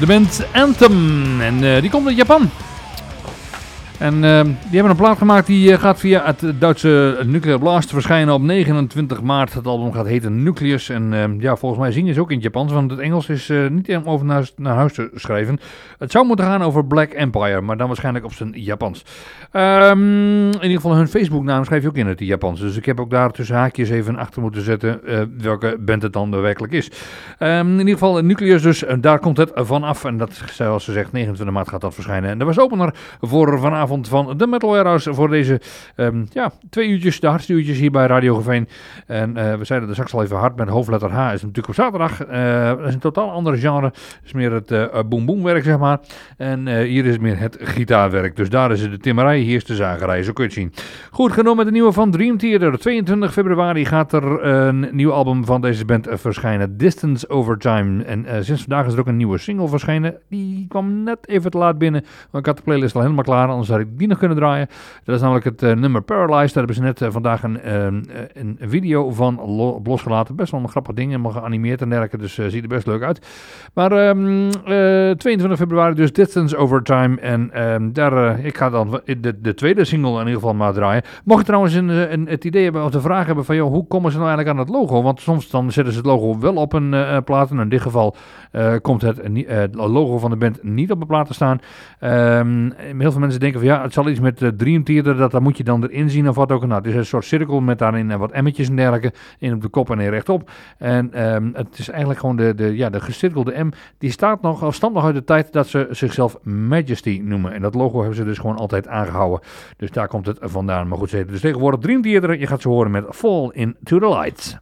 De band Anthem en uh, die komt uit Japan. En uh, die hebben een plaat gemaakt die uh, gaat via het Duitse Nuclear Blast verschijnen op 29 maart. Het album gaat heten Nucleus. En uh, ja, volgens mij zingen ze ook in het Japans, want het Engels is niet om over naar, naar, huis te schrijven. Het zou moeten gaan over Black Empire, maar dan waarschijnlijk op zijn Japans. Um, in ieder geval hun Facebook-naam schrijf je ook in het Japans. Dus ik heb ook daar tussen haakjes even achter moeten zetten welke band het dan werkelijk is. In ieder geval Nucleus dus, daar komt het vanaf. En dat, zoals ze zegt, 29 maart gaat dat verschijnen. En dat was opener voor vanavond van de Metal Warehouse voor deze um, ja, twee uurtjes, de hardste uurtjes hier bij Radio Geveen. En uh, we zeiden er straks al even hard met hoofdletter H is natuurlijk op zaterdag. Uh, dat is een totaal andere genre. Het is meer het uh, boom boom werk zeg maar. En hier is het meer het gitaarwerk. Dus daar is het de timmerij, hier is de zagerij, zo kun je het zien. Goed, genomen met de nieuwe van Dream Theater. 22 februari gaat er een nieuw album van deze band verschijnen. Distance Over Time. En sinds vandaag is er ook een nieuwe single verschijnen. Die kwam net even te laat binnen. Maar ik had de playlist al helemaal klaar, anders had die nog kunnen draaien. Dat is namelijk het uh, nummer Paralyzed. Daar hebben ze net uh, vandaag een, uh, een video van losgelaten. Best wel een grappig ding, helemaal geanimeerd en dergelijke. Dus ziet er best leuk uit. Maar um, ehm, 22 februari dus Distance Over Time. En um, daar, ik ga dan de, de, tweede single in ieder geval maar draaien. Mocht trouwens een, een, het idee hebben of de vraag hebben van... Joh, hoe komen ze nou eigenlijk aan het logo? Want soms dan zetten ze het logo wel op een plaat. En in dit geval komt het logo van de band niet op de plaat te staan. Heel veel mensen denken van ja, het zal iets met de Dream Theater, dat, dat moet je dan erin zien of wat ook. Nou, het is een soort cirkel met daarin uh, wat emmetjes en dergelijke. in op de kop en één rechtop. En um, het is eigenlijk gewoon de, de, ja, de gecirkelde M. Die staat nog, al nog uit de tijd dat ze zichzelf Majesty noemen. En dat logo hebben ze dus gewoon altijd aangehouden. Dus daar komt het vandaan. Maar goed, ze dus tegenwoordig Dream Theater. Je gaat ze horen met Fall Into The Lights.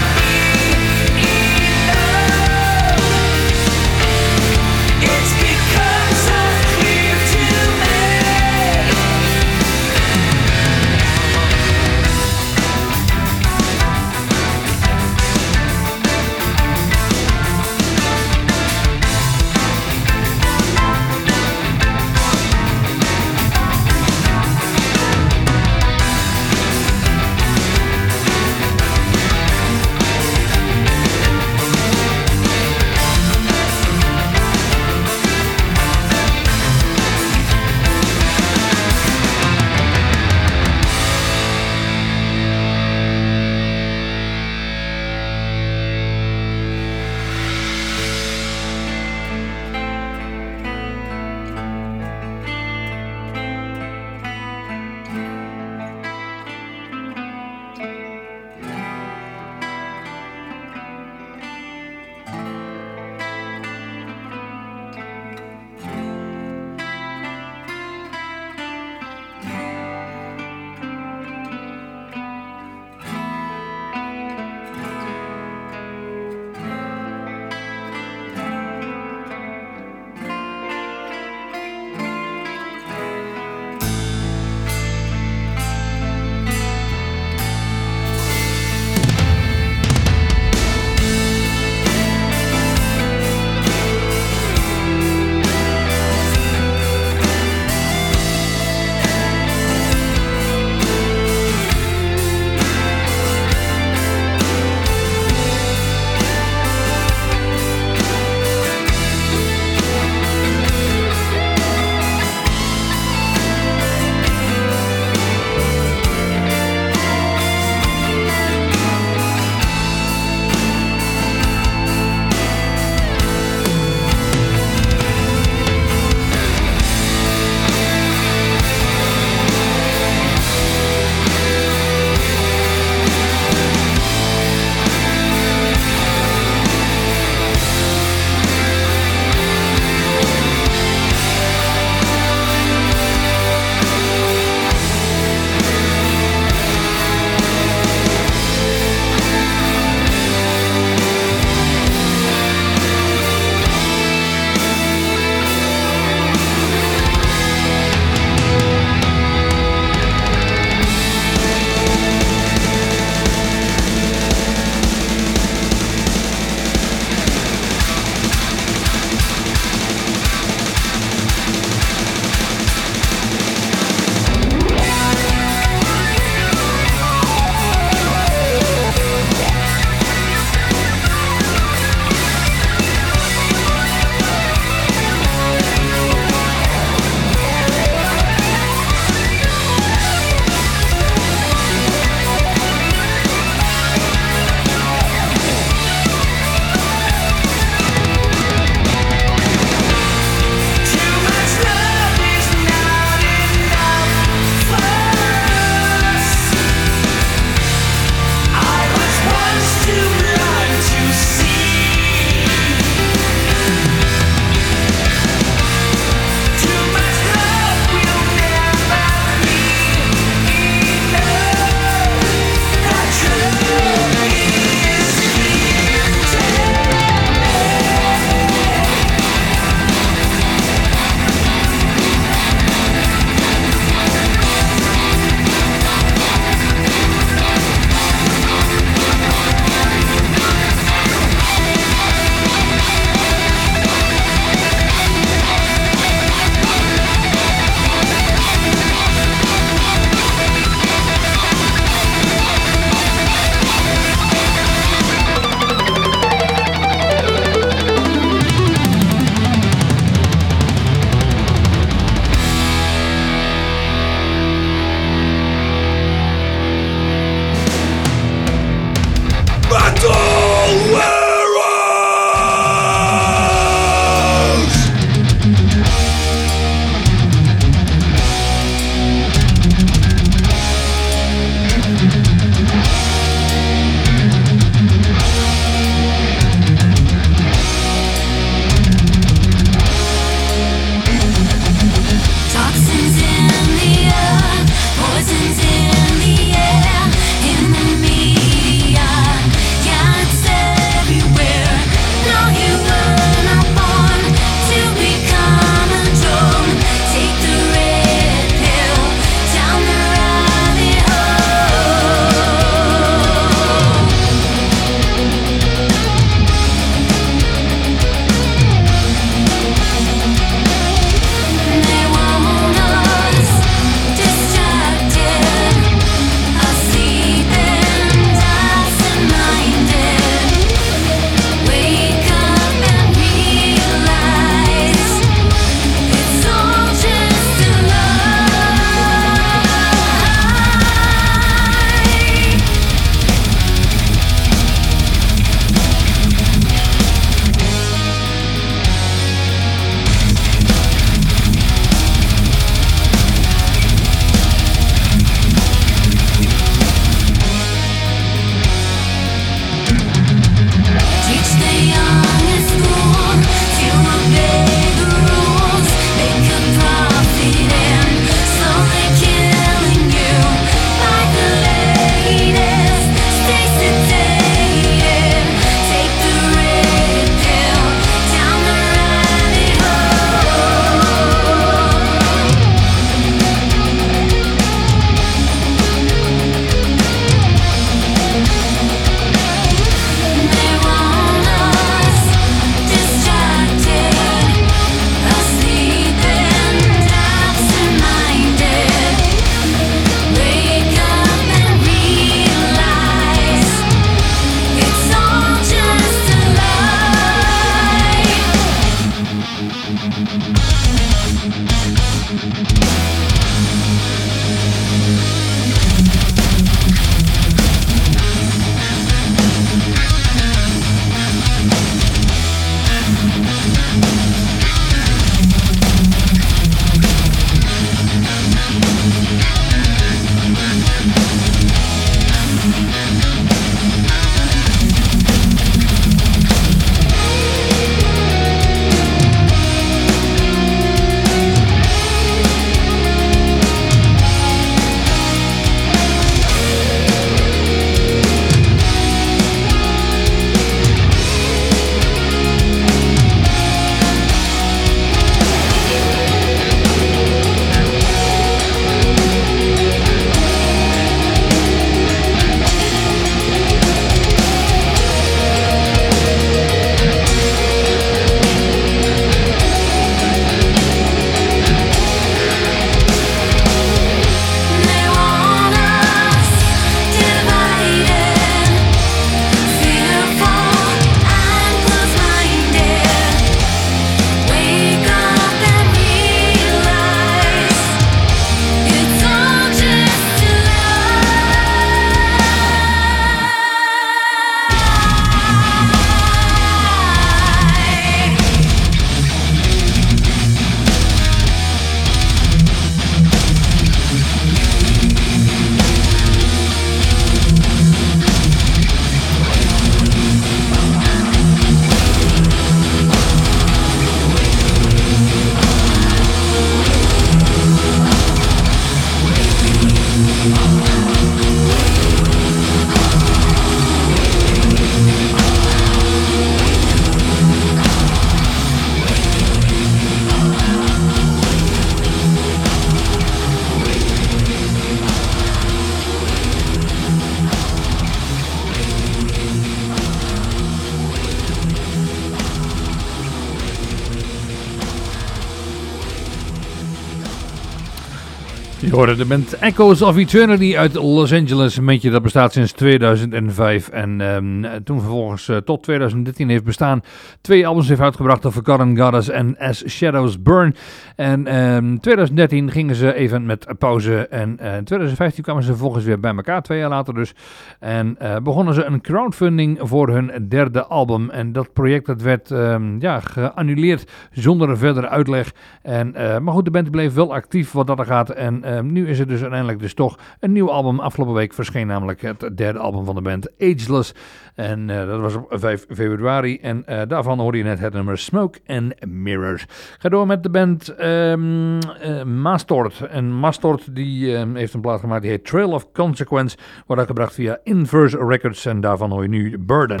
De band Echoes of Eternity uit Los Angeles. Een beetje dat bestaat sinds 2005. En um, toen vervolgens uh, tot 2013 heeft bestaan. Twee albums heeft uitgebracht. The Forgotten Goddess en As Shadows Burn. En um, 2013 gingen ze even met pauze. En uh, in 2015 kwamen ze vervolgens weer bij elkaar. Twee jaar later dus. En uh, begonnen ze een crowdfunding voor hun derde album. En dat project dat werd um, ja, geannuleerd zonder verdere uitleg. En, maar goed, de band bleef wel actief wat dat er gaat. En nu is het dus uiteindelijk dus toch een nieuw album. Afgelopen week verscheen namelijk het derde album van de band, Ageless. En uh, dat was op 5 februari. En uh, daarvan hoorde je net het nummer Smoke and Mirrors. Ga door met de band um, uh, Mastort. En Mastort die um, heeft een plaat gemaakt die heet Trail of Consequence. Wordt uitgebracht via Inverse Records. En daarvan hoor je nu Burden.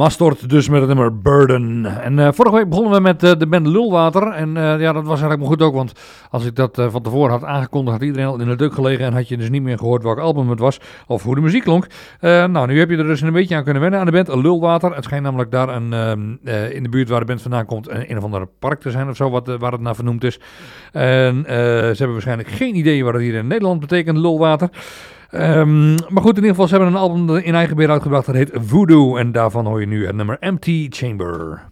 Mastort dus met het nummer Burden. En uh, vorige week begonnen we met uh, de band Lulwater. En uh, ja, dat was eigenlijk maar goed ook, want als ik dat van tevoren had aangekondigd, had iedereen al in de duk gelegen en had je dus niet meer gehoord welk album het was of hoe de muziek klonk. nou, nu heb je er dus een beetje aan kunnen wennen aan de band Lulwater. Het schijnt namelijk daar een, in de buurt waar de band vandaan komt een, een of andere park te zijn of zo, wat, waar het naar vernoemd is. En ze hebben waarschijnlijk geen idee wat het hier in Nederland betekent, Lulwater. Um, maar goed, in ieder geval, ze hebben een album in eigen beheer uitgebracht. Dat heet Voodoo. En daarvan hoor je nu het nummer Empty Chamber.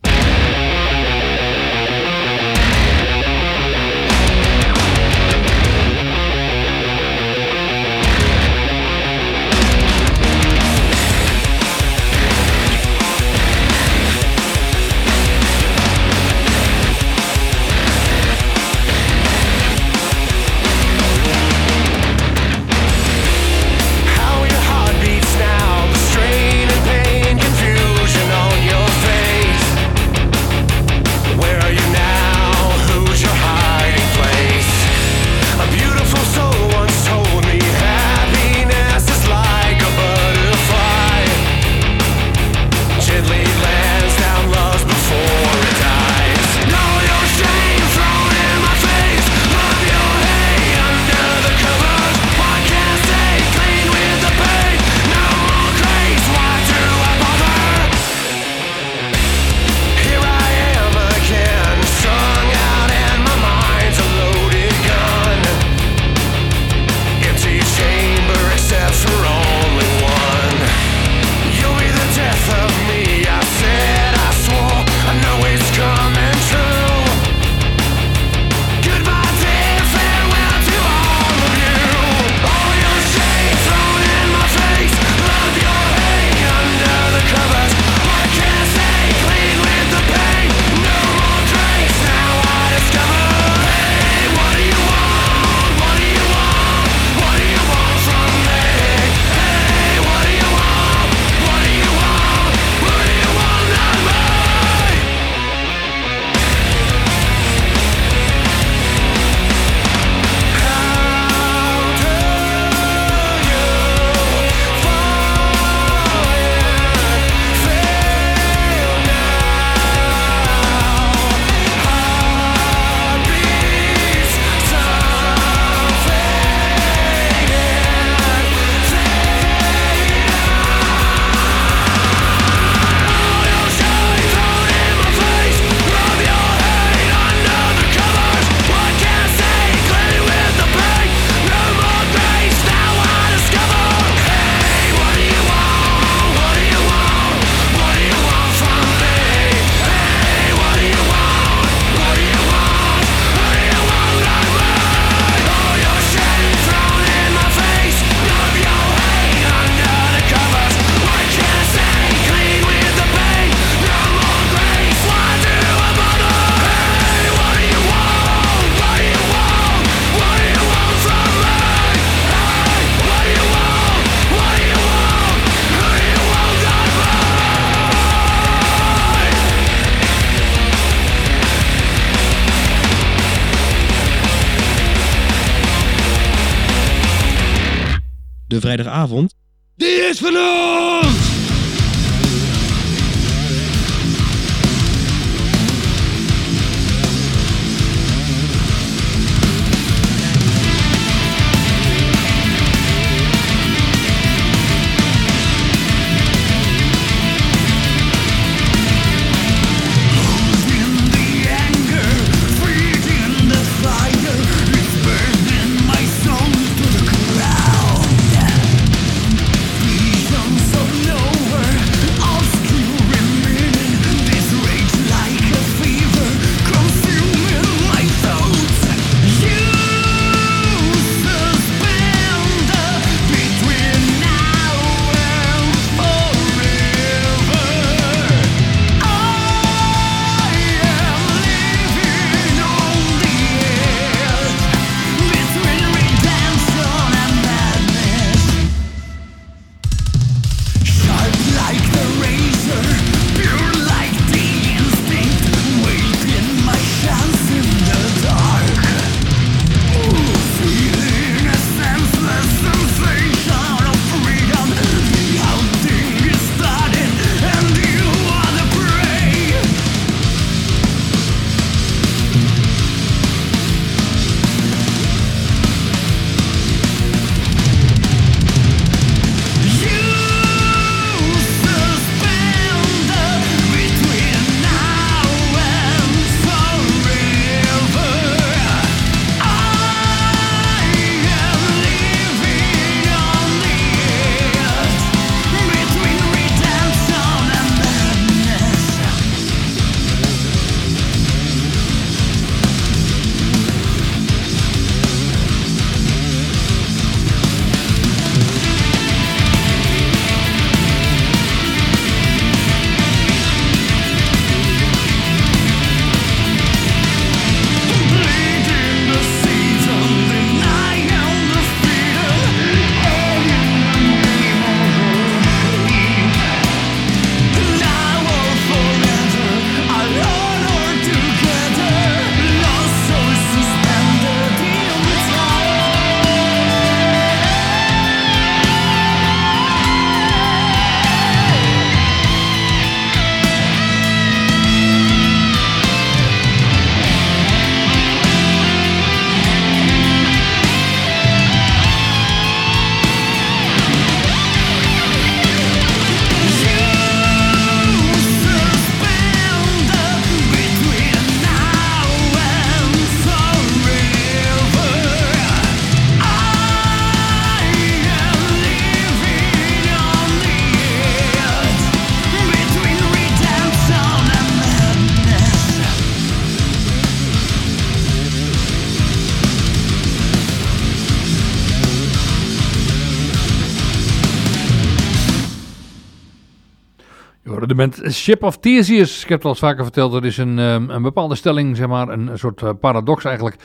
Ship of Theseus. Ik heb het al eens vaker verteld, er is een, um, een bepaalde stelling, zeg maar, een, soort uh, paradox eigenlijk,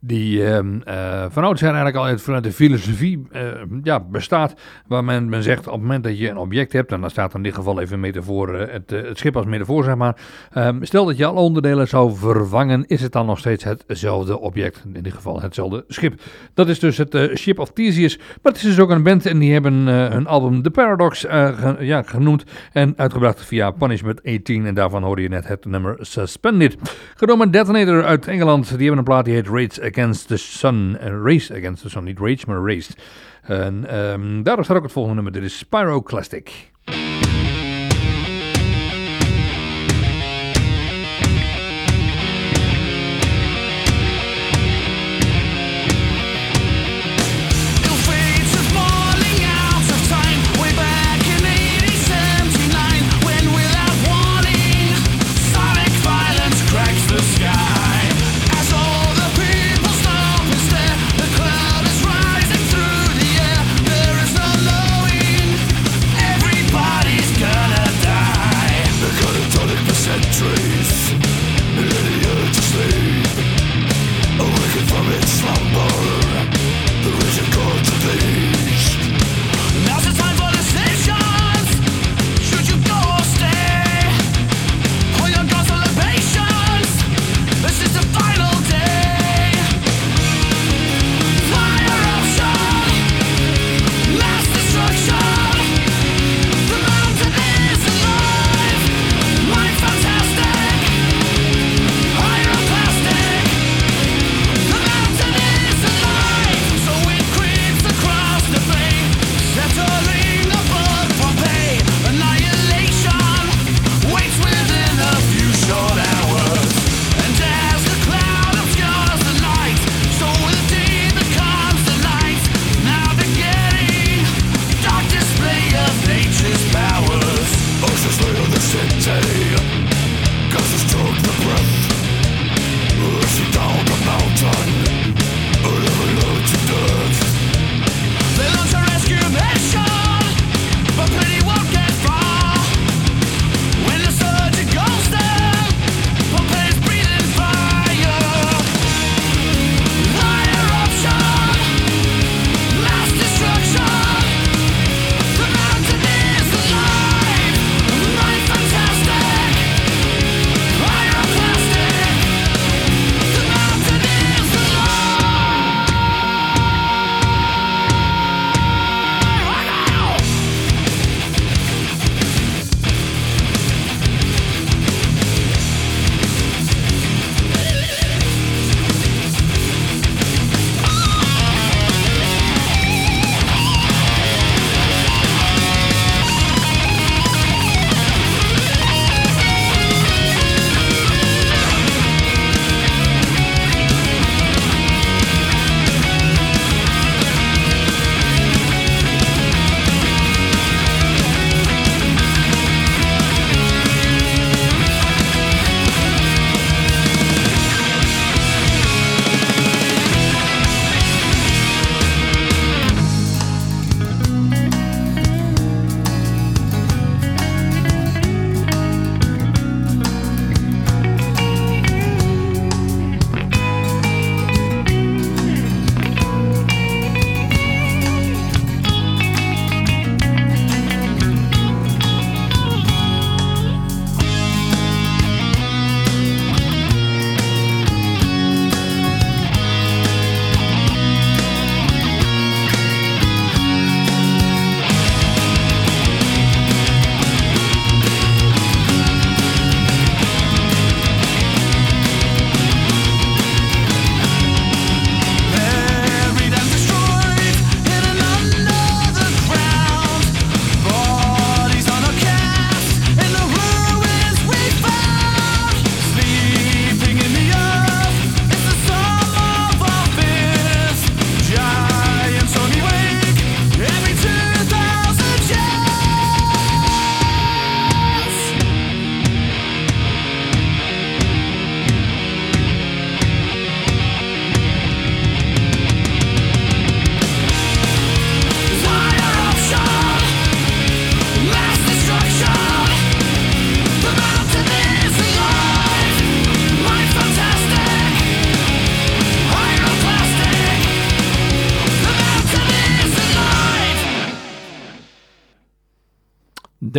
die um, uh, van eigenlijk al vanuit de filosofie uh, ja, bestaat. Waar men, men zegt op het moment dat je een object hebt, en daar staat in dit geval even metafoor, het, het schip als metafoor zeg maar. Um, stel dat je alle onderdelen zou vervangen, is het dan nog steeds hetzelfde object. In dit geval hetzelfde schip. Dat is dus het uh, Ship of Theseus. Maar het is dus ook een band en die hebben hun album The Paradox ja, genoemd en uitgebracht via Punishment 18. En daarvan hoorde je net het nummer Suspended. Genomen Detonator uit Engeland. Die hebben een plaat die heet Rage Against the Sun. Race Against the Sun. Niet Rage, maar Race. En um, daarop staat ook het volgende nummer. Dit is Pyroclastic.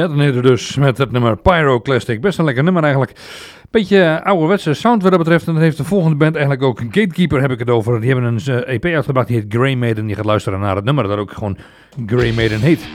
Detonator dus met het nummer Pyroclastic. Best een lekker nummer eigenlijk. Beetje ouderwetse sound wat dat betreft. En dat heeft de volgende band eigenlijk ook. Gatekeeper heb ik het over. Die hebben een EP uitgebracht die heet Grey Maiden. Die gaat luisteren naar het nummer dat ook gewoon Grey Maiden heet.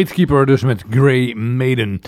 Gatekeeper dus met Grey Maiden.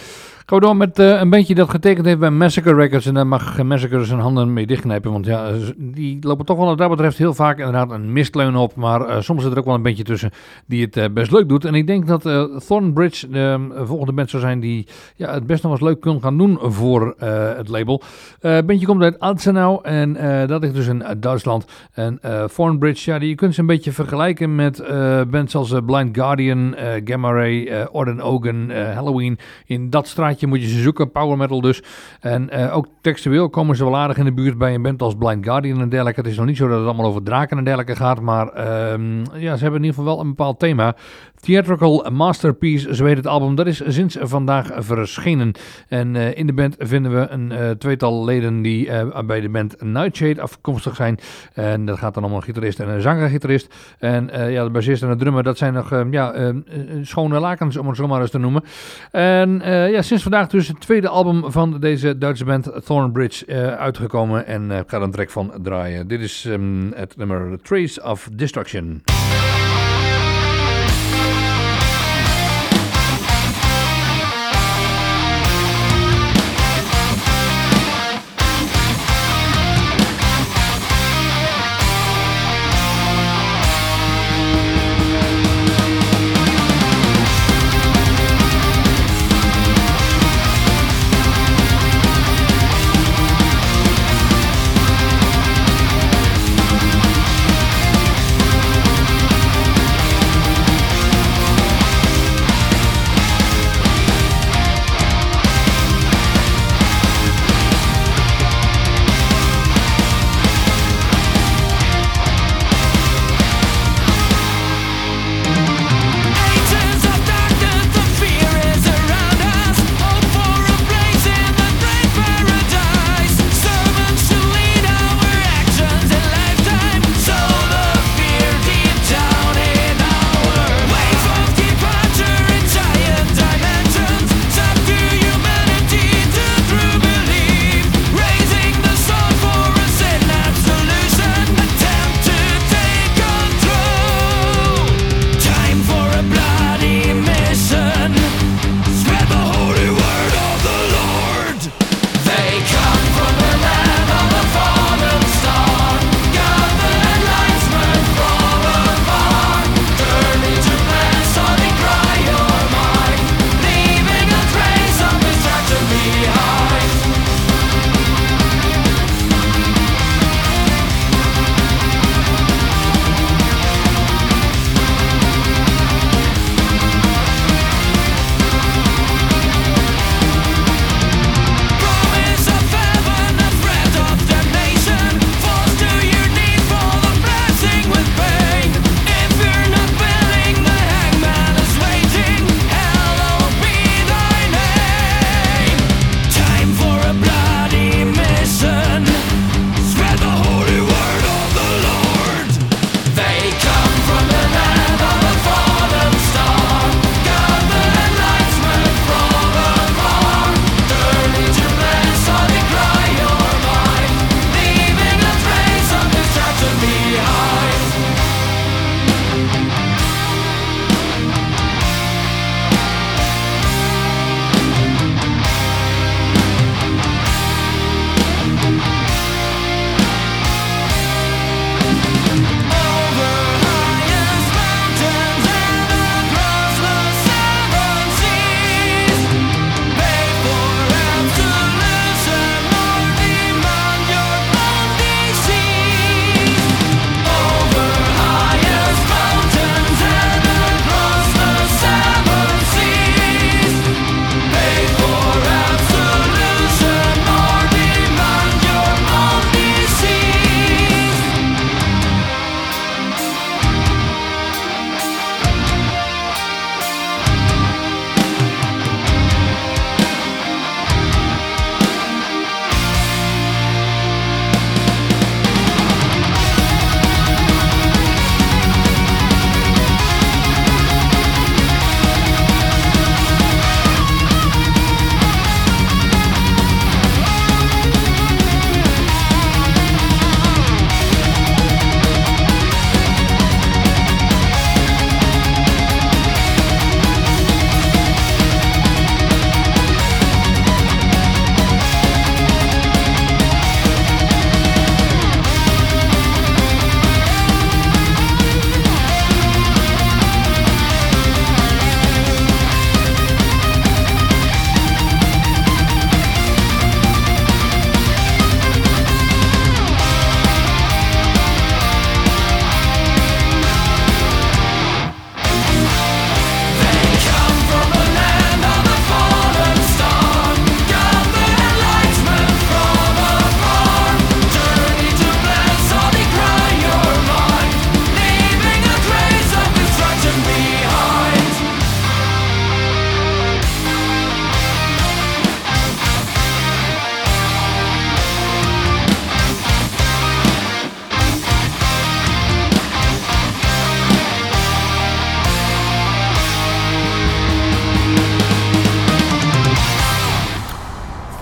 Gaan we door met uh, een bandje dat getekend heeft bij Massacre Records. En daar mag Massacre zijn handen mee dichtknijpen. Want ja, die lopen toch wel wat dat betreft heel vaak inderdaad een mistleun op. Maar uh, soms zit er ook wel een bandje tussen die het best leuk doet. En ik denk dat Thornbridge de volgende band zou zijn die ja, het best nog eens leuk kan gaan doen voor het label. Het bandje komt uit Alzenau en dat ligt dus in Duitsland. En Thornbridge, ja, die, je kunt ze een beetje vergelijken met bands als Blind Guardian, Gamma Ray, Orden Ogan, Halloween. In dat straatje moet je ze zoeken, power metal dus. En uh, ook textueel komen ze wel aardig in de buurt bij een band als Blind Guardian en dergelijke. Het is nog niet zo dat het allemaal over draken en dergelijke gaat, maar uh, ja, ze hebben in ieder geval wel een bepaald thema. Theatrical Masterpiece, zo heet het album. Dat is sinds vandaag verschenen. En uh, in de band vinden we een uh, tweetal leden die uh, bij de band Nightshade afkomstig zijn. En dat gaat dan om een gitarist en een zanger-gitarist. En ja, de bassist en de drummer, dat zijn nog ja, schone lakens, om het zo maar eens te noemen. En ja, sinds vandaag dus het tweede album van deze Duitse band Thornbridge uitgekomen. En ik ga er een track van draaien. Dit is um, het nummer Trace of Destruction.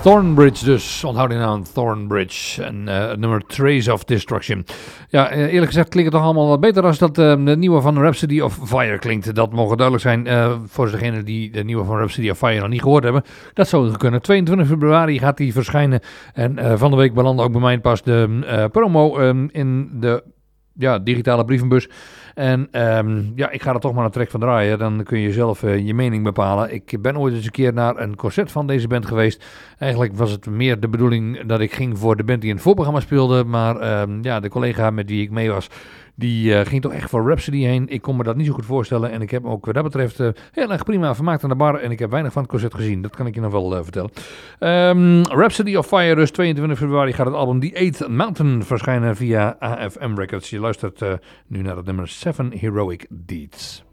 Thornbridge dus, onthoud die naam Thornbridge. En uh, het nummer Trace of Destruction. Ja, eh, eerlijk gezegd klinkt het toch allemaal wat beter als dat uh, de nieuwe van Rhapsody of Fire klinkt. Dat mogen duidelijk zijn voor degenen die de nieuwe van Rhapsody of Fire nog niet gehoord hebben. Dat zou kunnen. 22 februari gaat die verschijnen. En van de week belandde ook bij mij pas de promo um, in de ja, digitale brievenbus. En um, ja, ik ga er toch maar een trek van draaien. Dan kun je zelf uh, je mening bepalen. Ik ben ooit eens een keer naar een concert van deze band geweest. Eigenlijk was het meer de bedoeling dat ik ging voor de band die in het voorprogramma speelde. Maar um, ja, de collega met wie ik mee was, die uh, ging toch echt voor Rhapsody heen. Ik kon me dat niet zo goed voorstellen. En ik heb ook wat dat betreft uh, heel erg prima vermaakt aan de bar. En ik heb weinig van het concert gezien. Dat kan ik je nog wel uh, vertellen. Um, Rhapsody of Fire, dus 22 februari gaat het album The Eighth Mountain verschijnen via AFM Records. Je luistert nu naar het nummer 7 Heroic Deeds.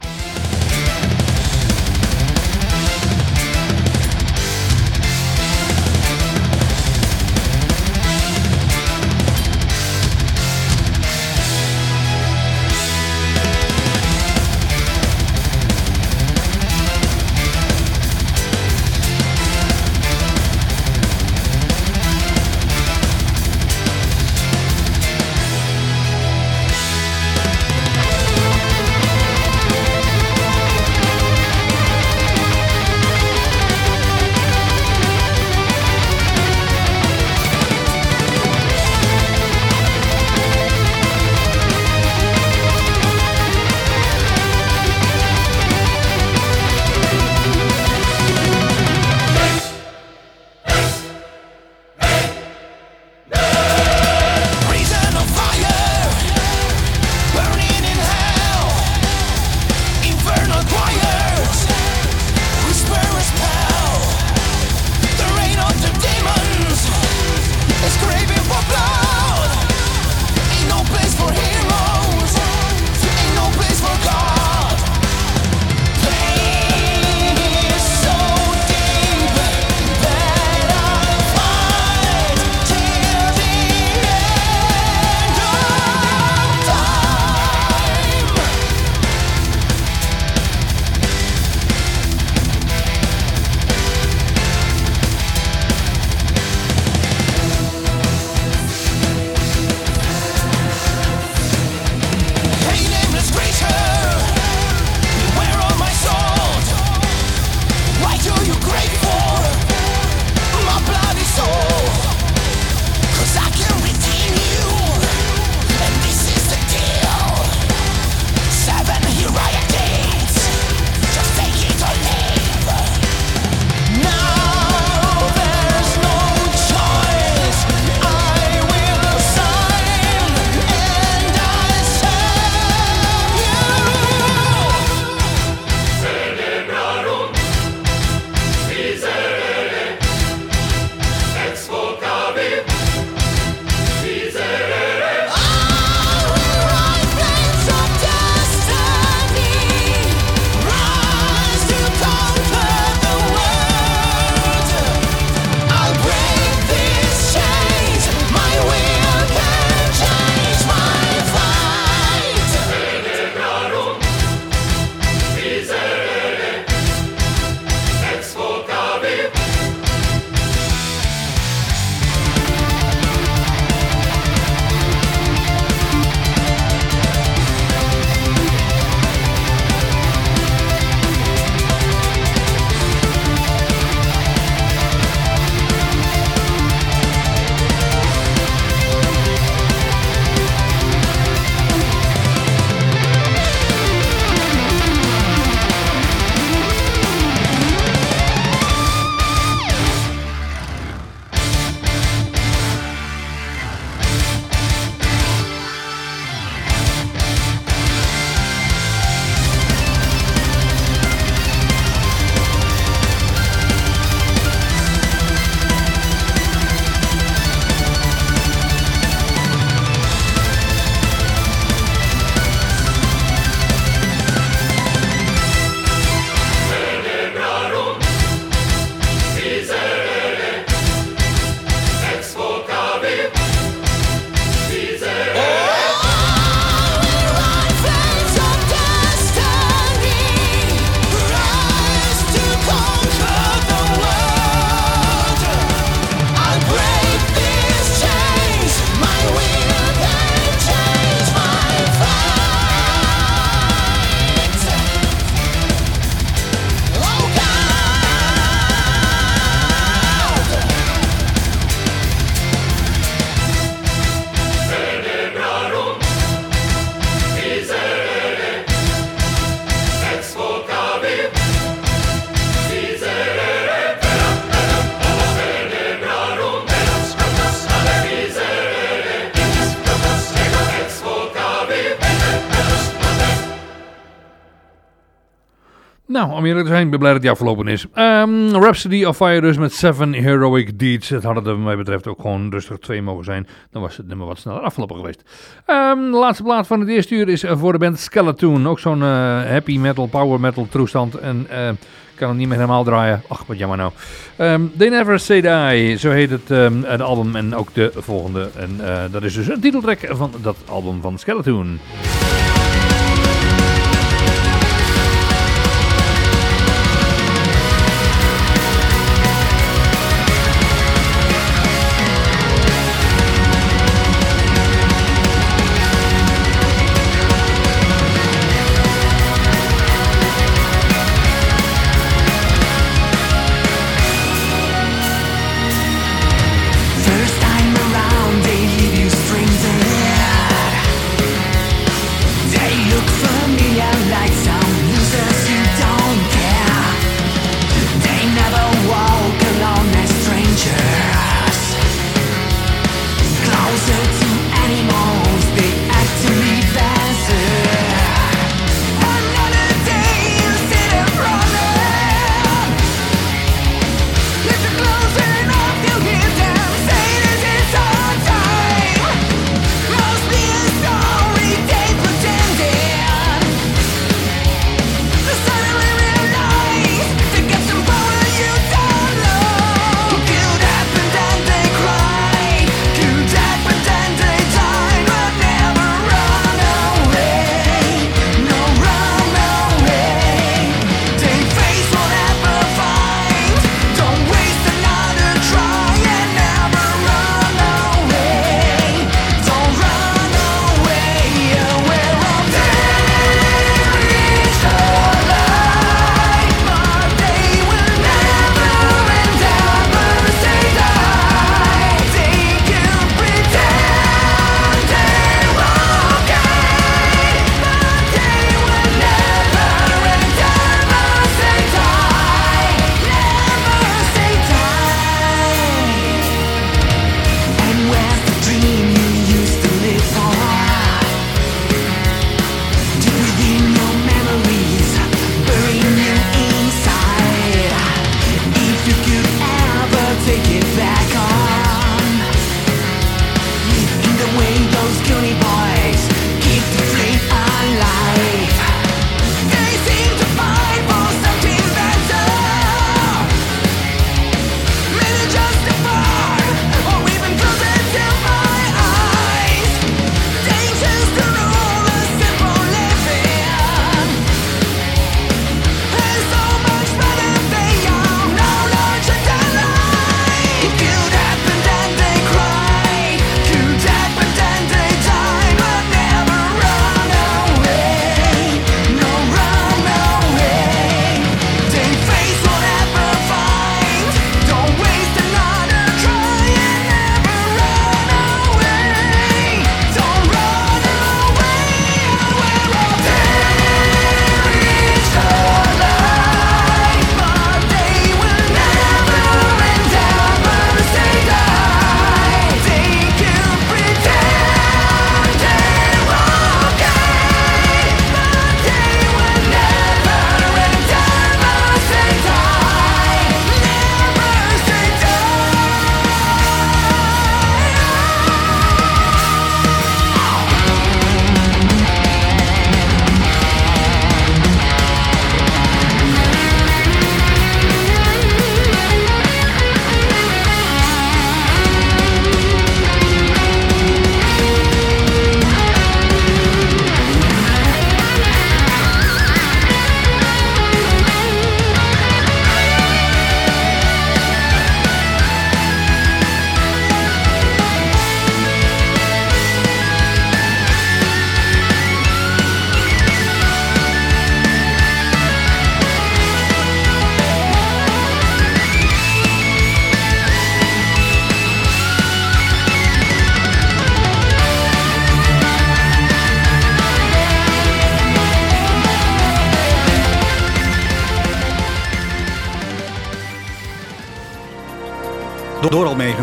Om eerlijk te zijn, ik ben blij dat die afgelopen is. Um, Rhapsody of Fire dus met Seven Heroic Deeds. Het had het wat mij betreft ook gewoon rustig twee mogen zijn. Dan was het nummer wat sneller afgelopen geweest. Um, de laatste plaat van het eerste uur is voor de band Skeleton. Ook zo'n uh, happy metal, power metal toestand. En uh, kan het niet meer helemaal draaien. Ach, wat jammer nou. Um, They Never Say Die, zo heet het, het album en ook de volgende. En dat is dus een titeltrack van dat album van Skeleton.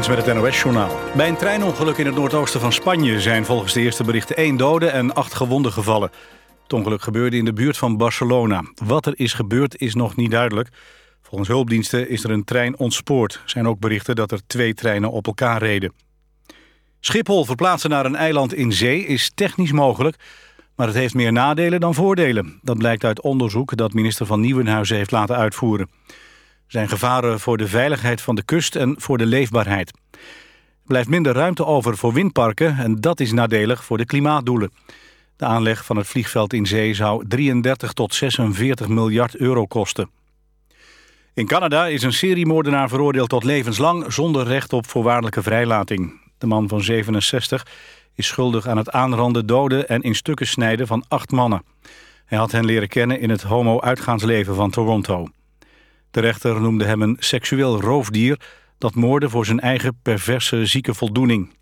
Met het NOS-journaal. Bij een treinongeluk in het noordoosten van Spanje zijn volgens de eerste berichten één dode en acht gewonden gevallen. Het ongeluk gebeurde in de buurt van Barcelona. Wat er is gebeurd is nog niet duidelijk. Volgens hulpdiensten is er een trein ontspoord. Er zijn ook berichten dat er twee treinen op elkaar reden. Schiphol verplaatsen naar een eiland in zee is technisch mogelijk... maar het heeft meer nadelen dan voordelen. Dat blijkt uit onderzoek dat minister van Nieuwenhuizen heeft laten uitvoeren. Zijn gevaren voor de veiligheid van de kust en voor de leefbaarheid. Er blijft minder ruimte over voor windparken... en dat is nadelig voor de klimaatdoelen. De aanleg van het vliegveld in zee zou 33 tot 46 miljard euro kosten. In Canada is een seriemoordenaar veroordeeld tot levenslang... zonder recht op voorwaardelijke vrijlating. De man van 67 is schuldig aan het aanranden, doden en in stukken snijden van acht mannen. Hij had hen leren kennen in het homo-uitgaansleven van Toronto. De rechter noemde hem een seksueel roofdier... dat moorde voor zijn eigen perverse zieke voldoening.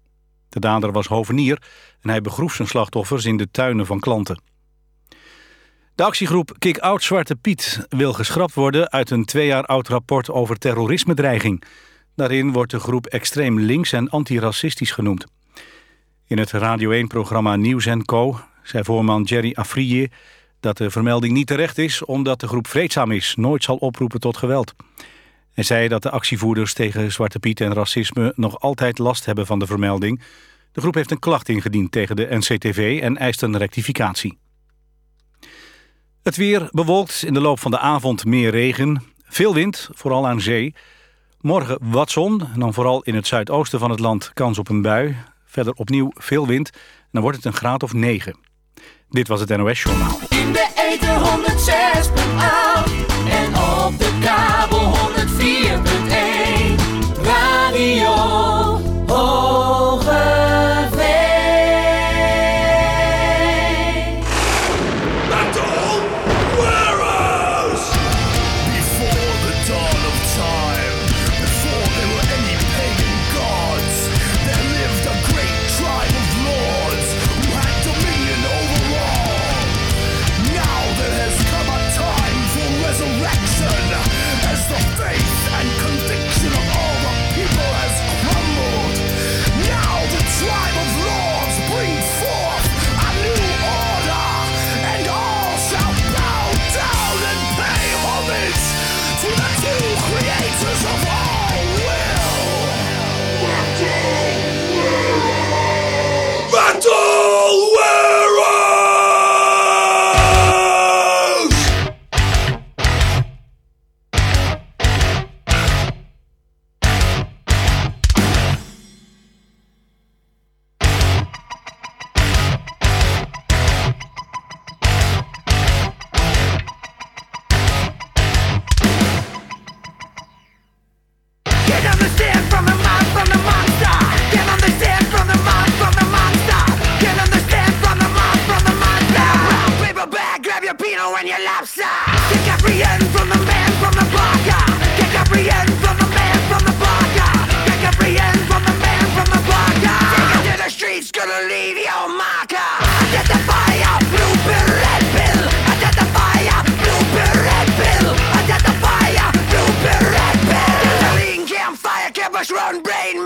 De dader was hovenier en hij begroef zijn slachtoffers in de tuinen van klanten. De actiegroep Kick-Out Zwarte Piet wil geschrapt worden uit een twee jaar oud rapport over terrorisme-dreiging. Daarin wordt de groep extreem links en antiracistisch genoemd. In het Radio 1-programma Nieuws Co. zei voorman Jerry Afrije dat de vermelding niet terecht is omdat de groep vreedzaam is, nooit zal oproepen tot geweld. Hij zei dat de actievoerders tegen Zwarte Piet en racisme nog altijd last hebben van de vermelding. De groep heeft een klacht ingediend tegen de NCTV en eist een rectificatie. Het weer bewolkt in de loop van de avond meer regen. Veel wind, vooral aan zee. Morgen wat zon en dan vooral in het zuidoosten van het land kans op een bui. Verder opnieuw veel wind en dan wordt het een graad of 9. Dit was het NOS Journaal. In de eten 106.8 en op de kabel streets, gonna leave your marker. Identify your blue pill, red pill. Identify your blue pill, red pill. Identify your blue pill, red pill. Gasoline, campfire, campus run, brain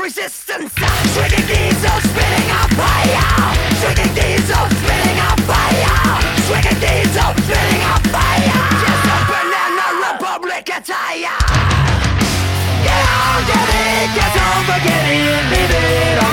resistance. Drinking diesel, spinning up fire. Drinking diesel, spinning up fire. Drinking diesel, spinning up fire. Just a banana republic attire. Get on, get it, get over, get in, leave it all.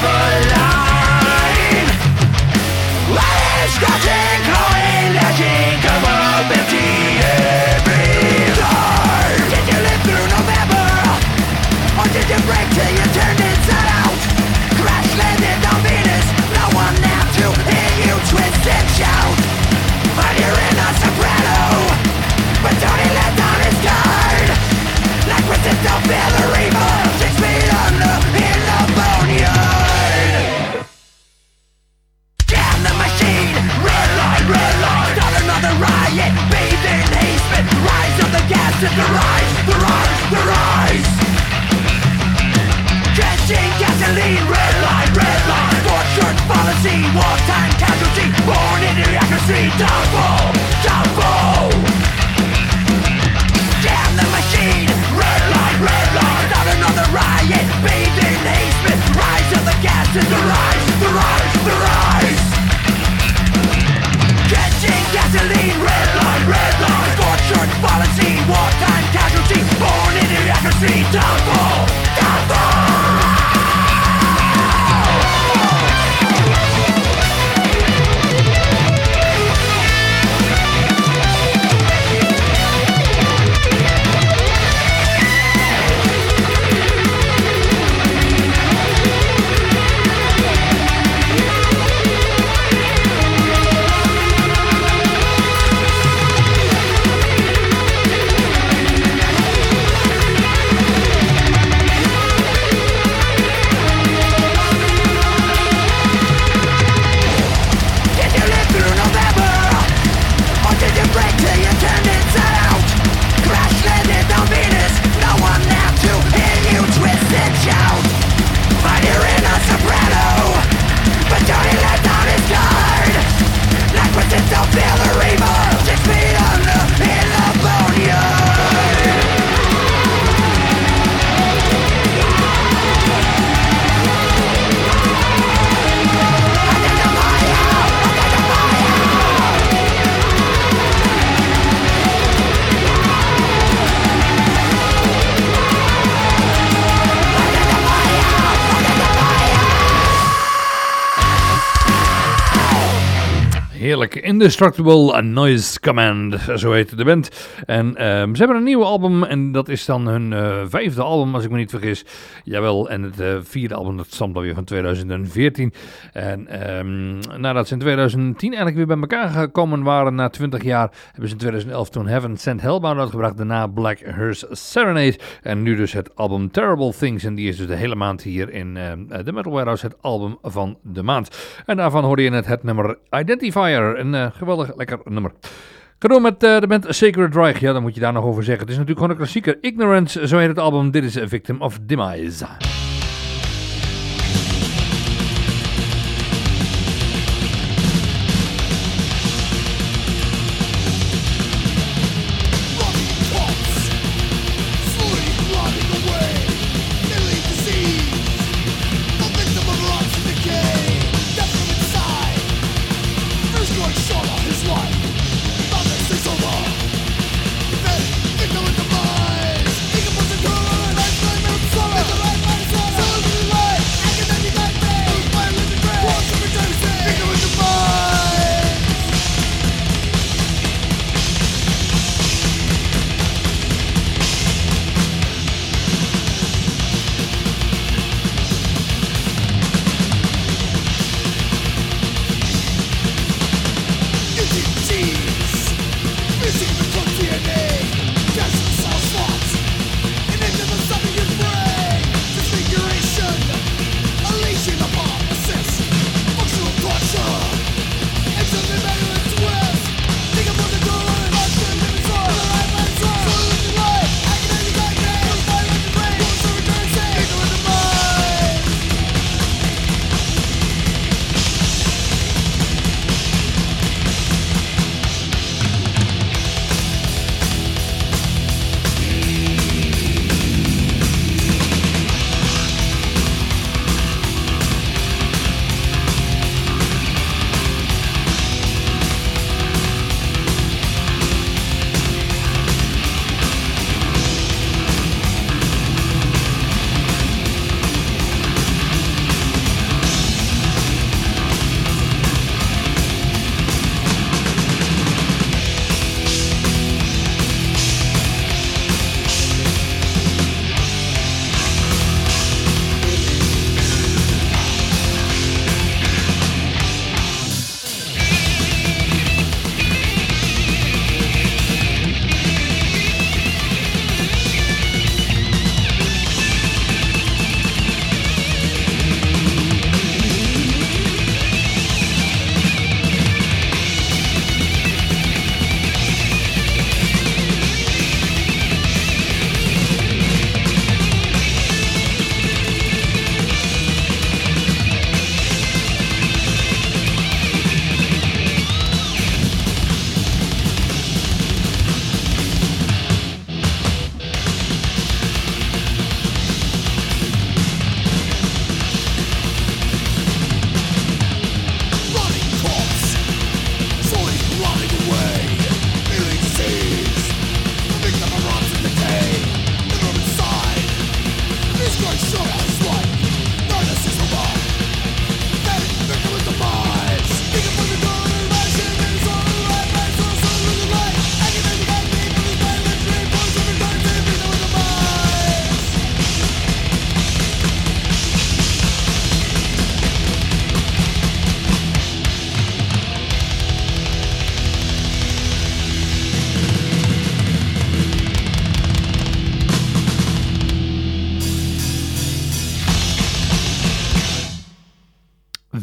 Indestructible Noise Command, zo heet de band. En ehm, ze hebben een nieuw album en dat is dan hun eh, vijfde album, als ik me niet vergis. Jawel, en het eh, vierde album, dat stamt alweer van 2014. En ehm, nadat ze in 2010 eigenlijk weer bij elkaar gekomen waren, na 20 jaar, hebben ze in 2011 toen Heaven Sent Hellbound uitgebracht. Daarna Black Hearse Serenade. En nu dus het album Terrible Things. En die is dus de hele maand hier in ehm, de Metal Warehouse, het album van de maand. En daarvan hoorde je net het nummer Identifier. Eh, geweldig lekker nummer. Ga met eh, de band Sacred Reich. Ja, dan moet je daar nog over zeggen. Het is natuurlijk gewoon een klassieker. Ignorance, zo heet het album. Dit is A Victim of Demise.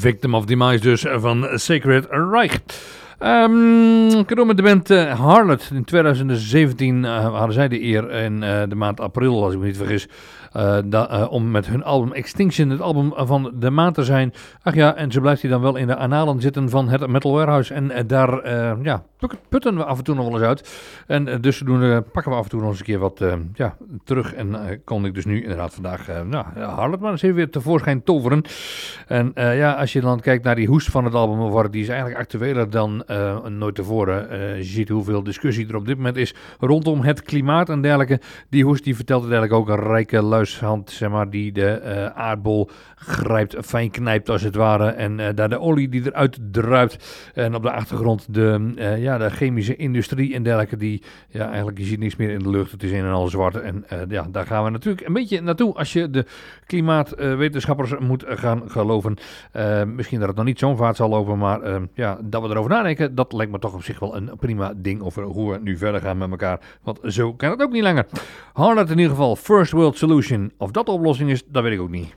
Victim of Demise dus van Sacred Reich. Um, met de band uh, Harlot. In 2017 uh, hadden zij de eer in de maand april, als ik me niet vergis, om met hun album Extinction het album van de maand te zijn. Ach ja, en ze blijft hier dan wel in de analen zitten van het Metal Warehouse. En daar ja, putten we af en toe nog wel eens uit. En dus doen, pakken we af en toe nog eens een keer wat ja, terug. En kon ik dus nu inderdaad vandaag nou, Harlot maar eens even weer tevoorschijn toveren. En ja, als je dan kijkt naar die hoest van het album, wordt die is eigenlijk actueler dan nooit tevoren. je ziet hoeveel discussie er op dit moment is rondom het klimaat en dergelijke. Die hoest die vertelt eigenlijk ook een rijke luister hand, zeg maar, die de aardbol grijpt, fijn knijpt als het ware. En daar de olie die eruit druipt. En op de achtergrond de, ja, de chemische industrie en dergelijke. Die, ja, eigenlijk je ziet niks meer in de lucht. Het is een en al zwart. En ja, daar gaan we natuurlijk een beetje naartoe als je de klimaatwetenschappers moet gaan geloven. misschien dat het nog niet zo'n vaart zal lopen, maar ja, dat we erover nadenken, dat lijkt me toch op zich wel een prima ding over hoe we nu verder gaan met elkaar. Want zo kan het ook niet langer. Harder in ieder geval, First World Solution. Of dat de oplossing is, dat weet ik ook niet.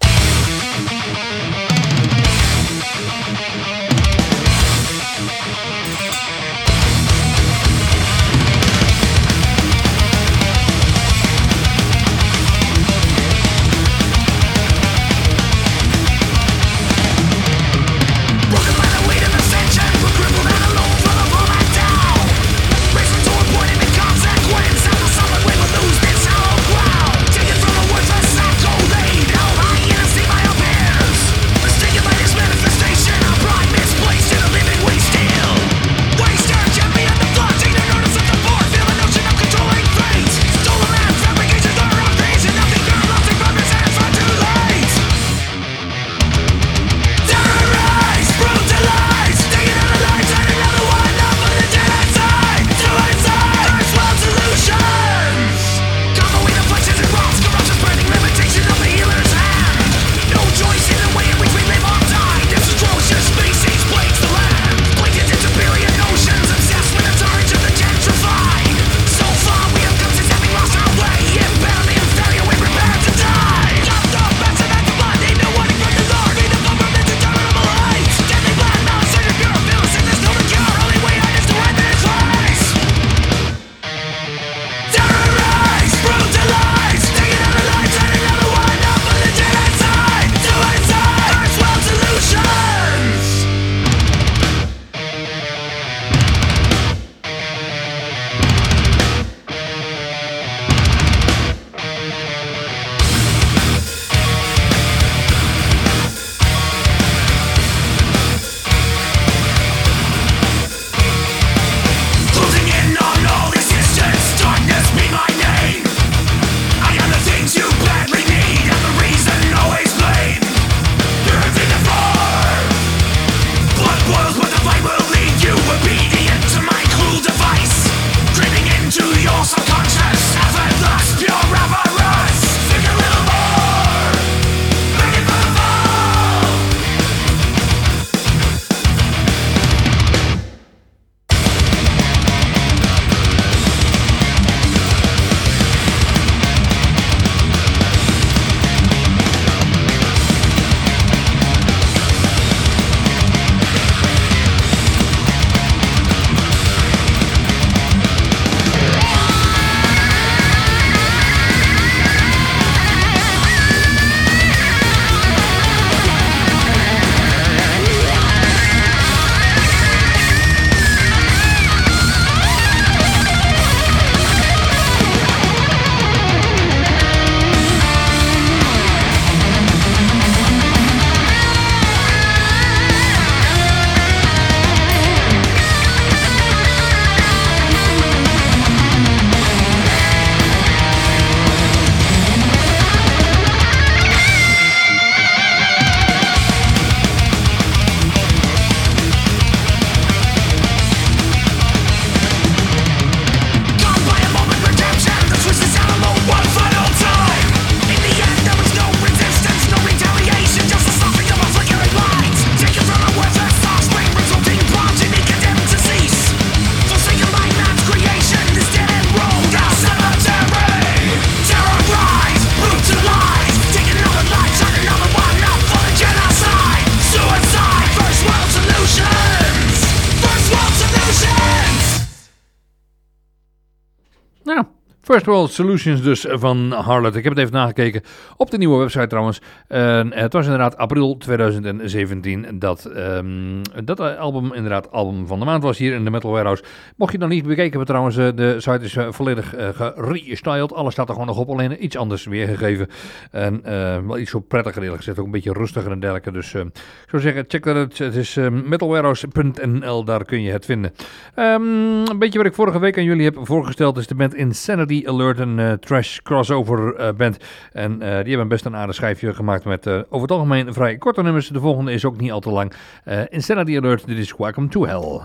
First Solutions dus van Harlot. Ik heb het even nagekeken op de nieuwe website trouwens. En het was inderdaad april 2017 dat ehm, dat album inderdaad album van de maand was hier in de Metal Warehouse. Mocht je het nog niet bekeken hebben trouwens, eh, de site is eh, volledig uh, gerestyled. Alles staat er gewoon nog op, alleen iets anders weergegeven. En uh, wel iets zo prettiger eerlijk gezegd, ook een beetje rustiger en dergelijke. Dus ik zou zeggen, check dat het. Het is metalwarehouse.nl, daar kun je het vinden. Um, een beetje wat ik vorige week aan jullie heb voorgesteld is de band Insanity Alert, een uh, trash crossover uh, band. En uh, die hebben best een aardig schijfje gemaakt met over het algemeen vrij korte nummers. De volgende is ook niet al te lang. Insanity Alert, dit is Welcome to Hell.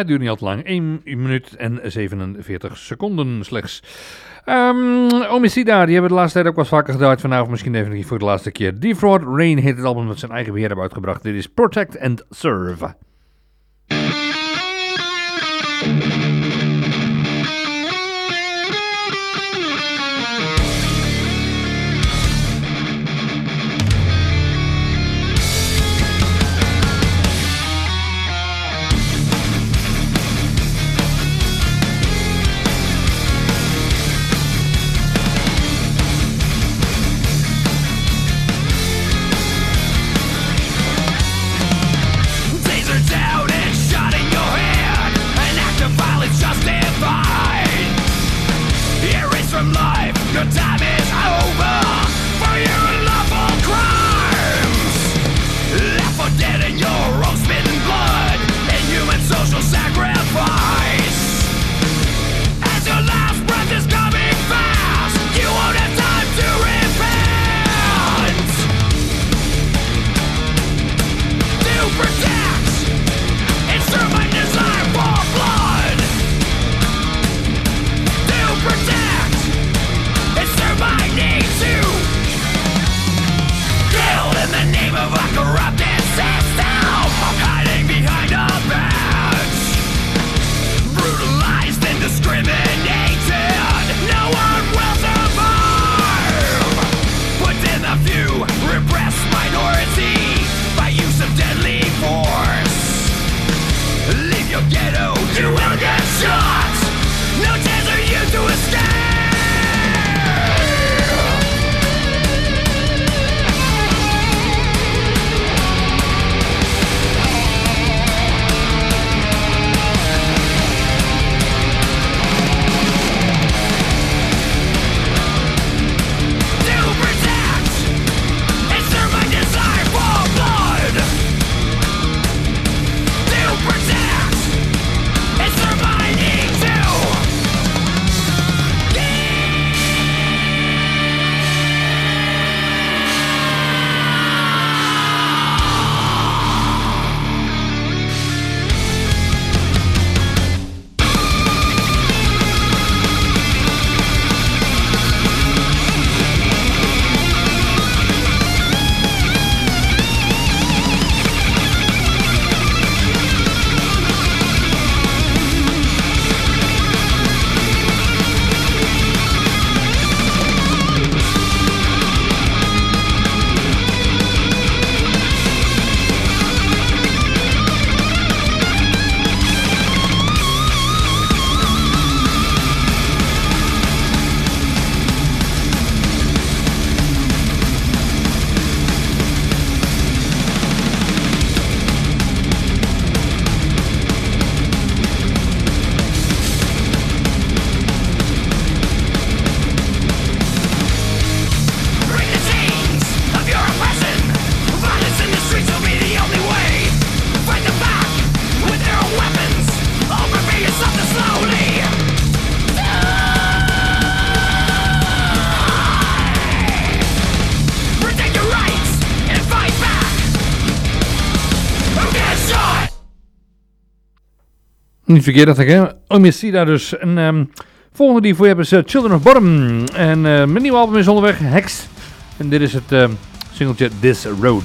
Het duurt niet al te lang. 1 minuut en 47 seconden slechts. Um, Omicida, die hebben de laatste tijd ook wel vaker geduid. Vanavond misschien definitief voor de laatste keer. Defraud Rain heet het album dat zijn eigen beheer hebben uitgebracht. Dit is Protect and Serve. Niet verkeerd, dacht ik, hè? Omicida dus. En ehm, volgende die voor je hebt is eh, Children of Bottom. En eh, mijn nieuwe album is onderweg, Hex. En dit is het ehm, singeltje This Road.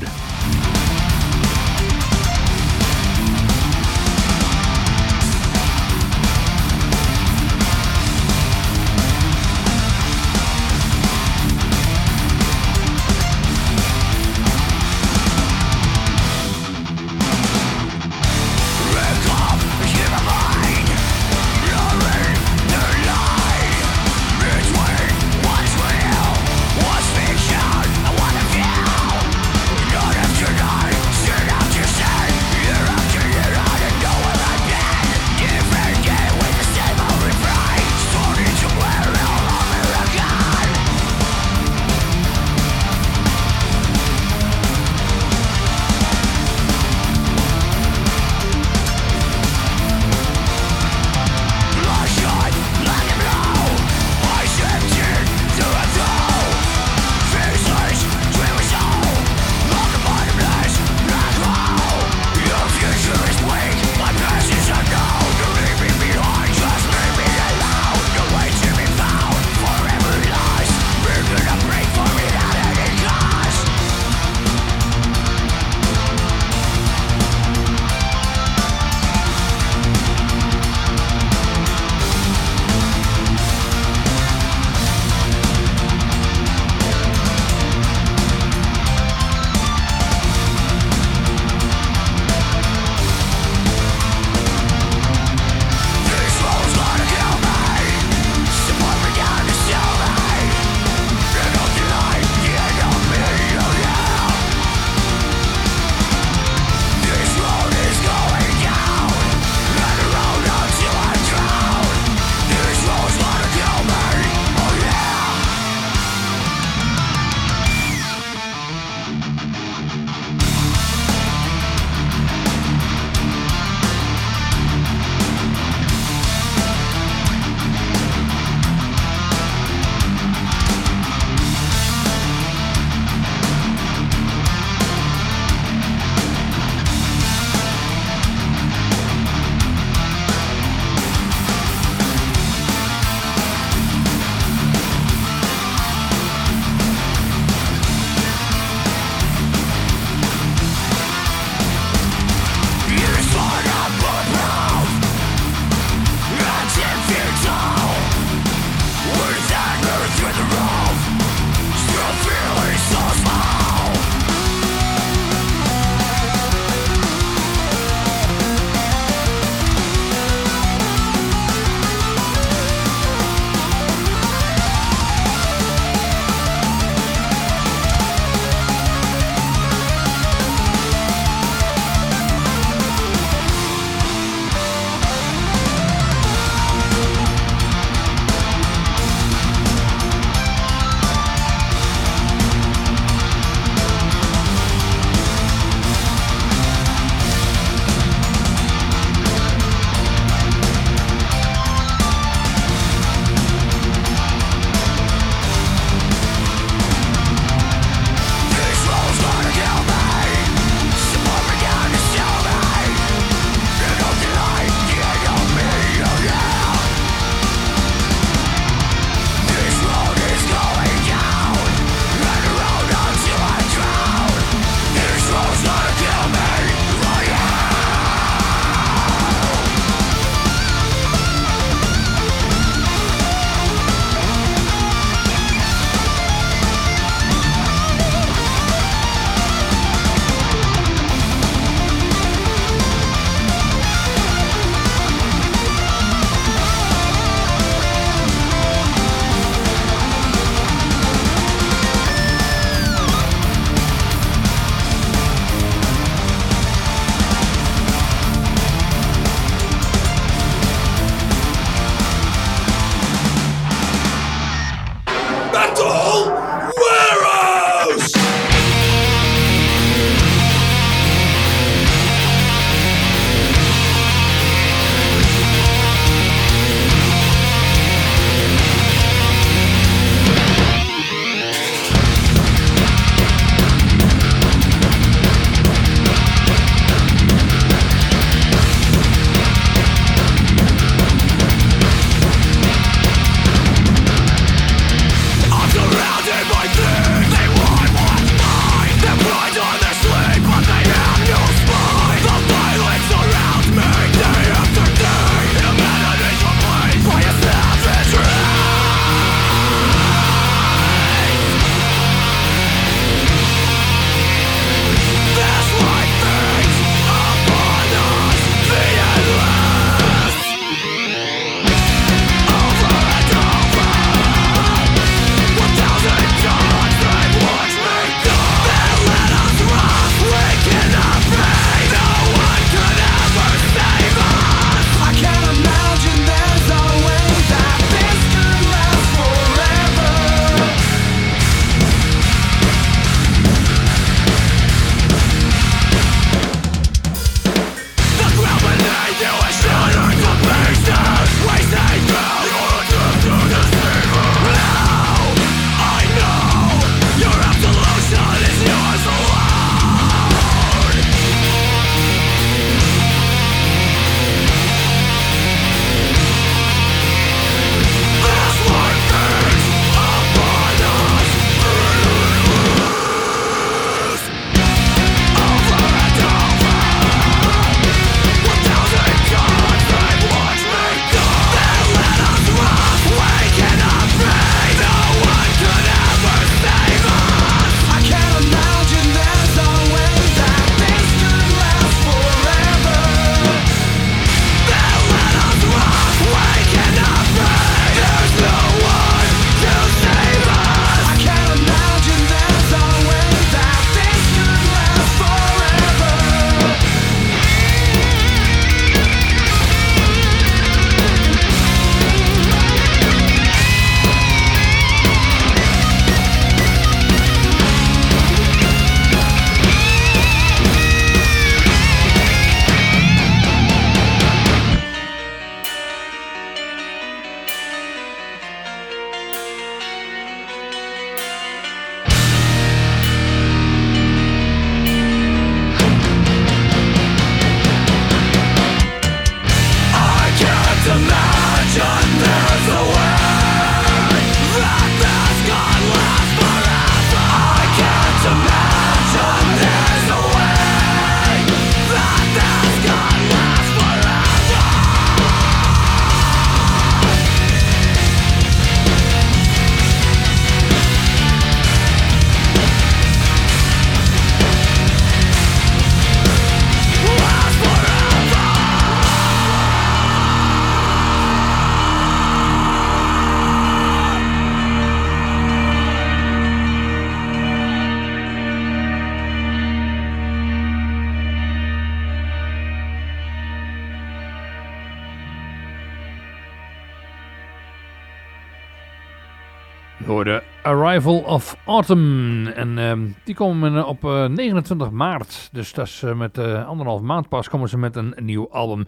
Arrival of Autumn. En ehm, die komen eh, op eh, 29 maart. Dus dat is eh, met eh, anderhalf maand pas komen ze met een nieuw album.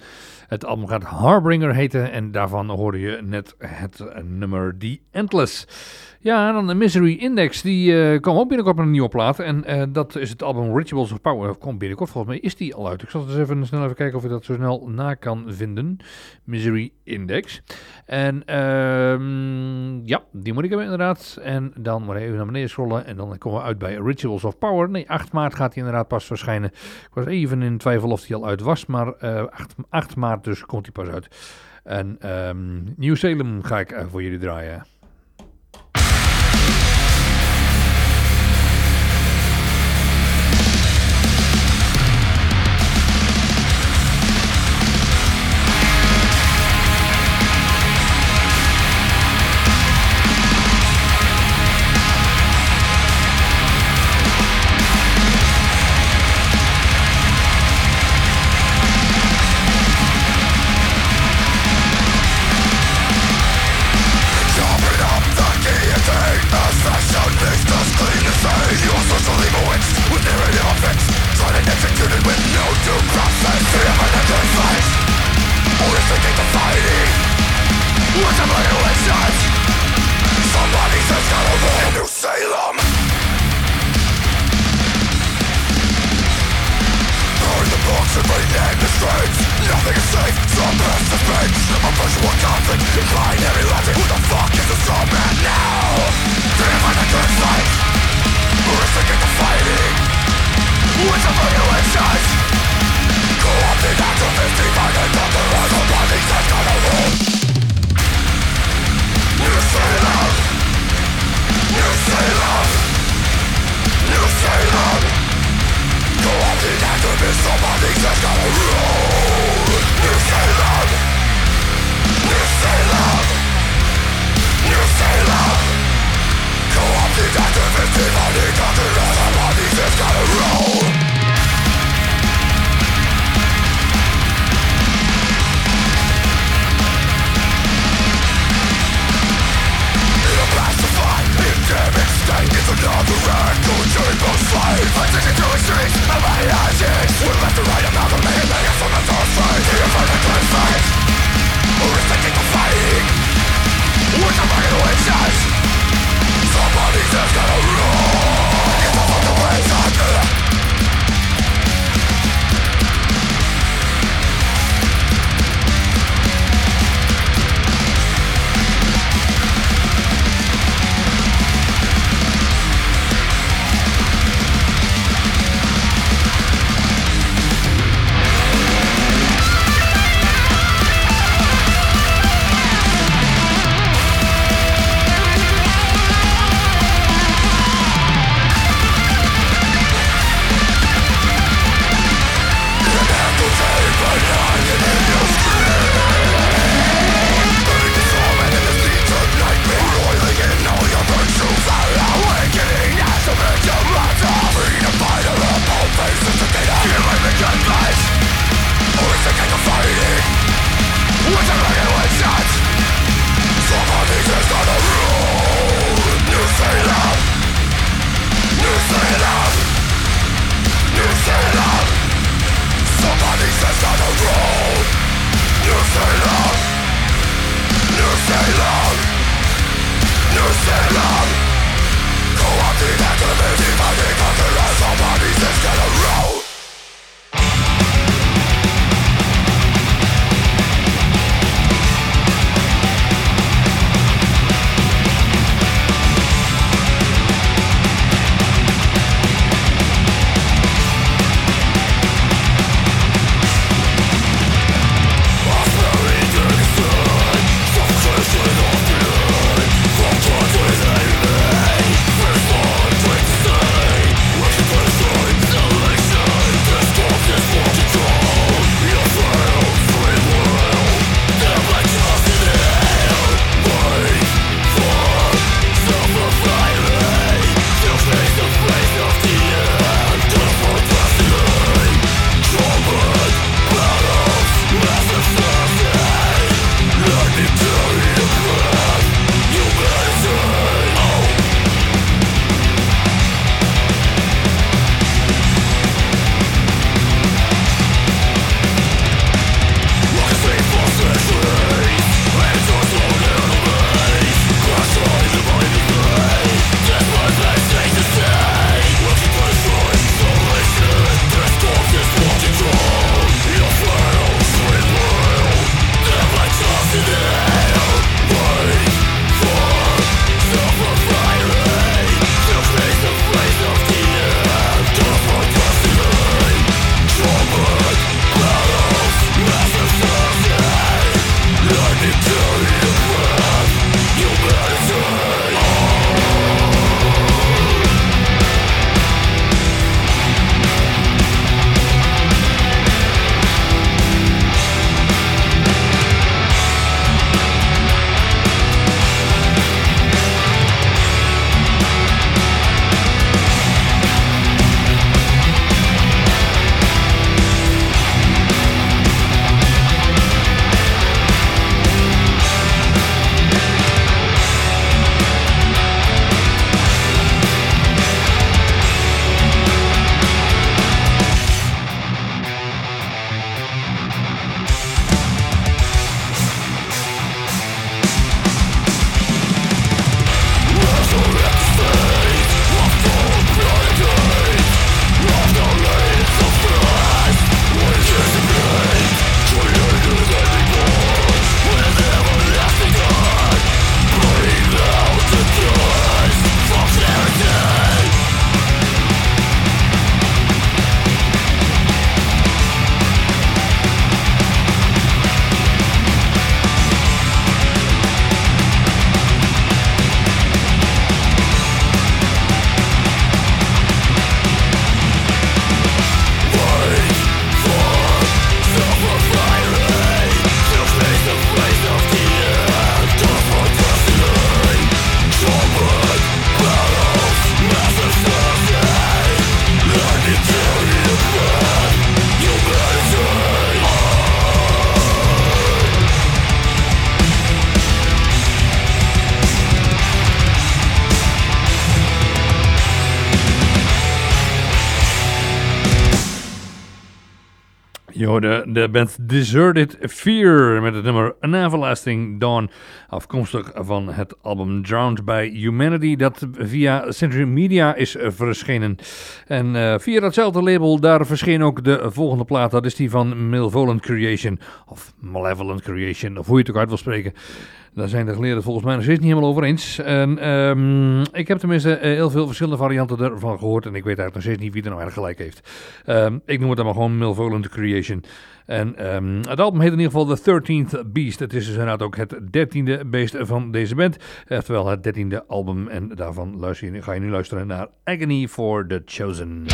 Het album gaat Harbinger heten. En daarvan hoorde je net het eh, nummer The Endless. Ja, en dan de Misery Index. Die eh kwam ook binnenkort met een nieuwe plaat. En eh, dat is het album Rituals of Power. Komt binnenkort. Volgens mij is die al uit. Ik zal eens even snel even kijken of ik dat zo snel na kan vinden. Misery Index. En ehm, ja, die moet ik hebben inderdaad. En dan maar even naar beneden scrollen. En dan komen we uit bij Rituals of Power. Nee, 8 maart gaat hij inderdaad pas verschijnen. Ik was even in twijfel of hij al uit was. Maar eh 8, 8 maart dus komt hij pas uit. En ehm New Salem ga ik eh, voor jullie draaien. De band Deserted Fear met het nummer An Everlasting Dawn. Afkomstig van het album Drowned by Humanity dat via Century Media is verschenen. En eh, via datzelfde label daar verscheen ook de volgende plaat. Dat is die van Malevolent Creation. Of Malevolent Creation, of hoe je het ook uit wil spreken. Daar zijn de geleerden volgens mij nog steeds niet helemaal over eens. En, ehm, ik heb tenminste eh, heel veel verschillende varianten ervan gehoord. En ik weet eigenlijk nog steeds niet wie er nou erg gelijk heeft. Ehm, ik noem het dan maar gewoon Malevolent Creation. En ehm, het album heet in ieder geval The 13th Beast. Het is dus inderdaad ook het dertiende beest van deze band. Oftewel het dertiende album. En daarvan luister je, ga je nu luisteren naar Agony for the Chosen.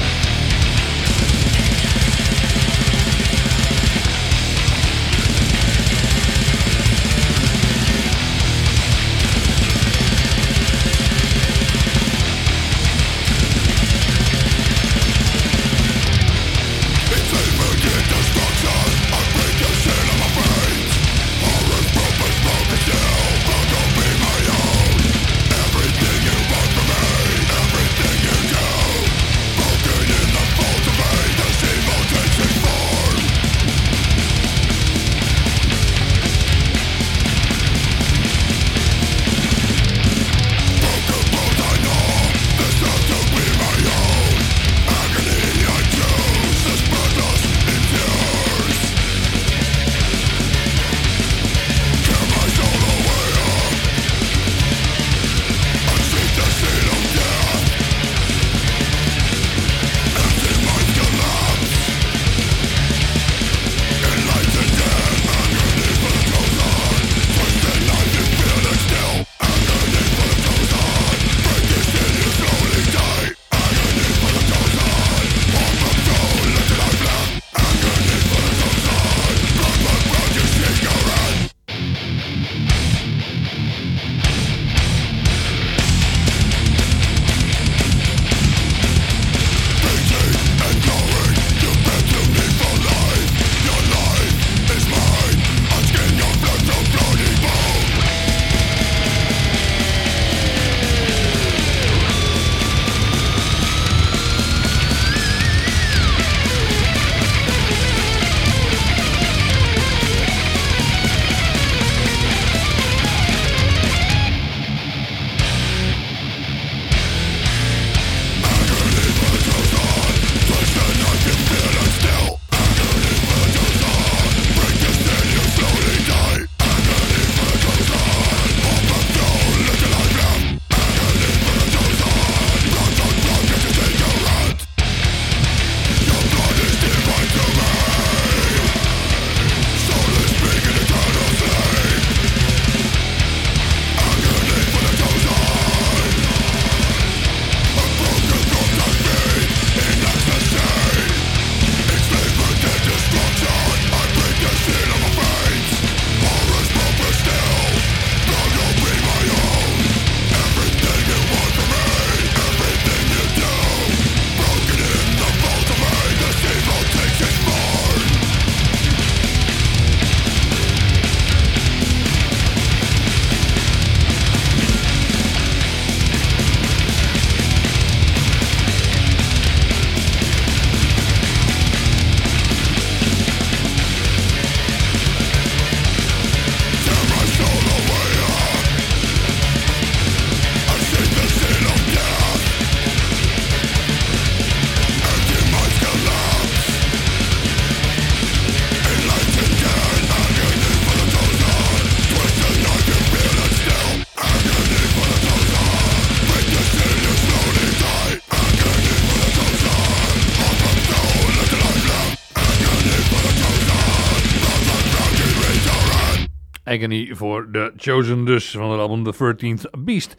Chosen dus van het album The 13th Beast.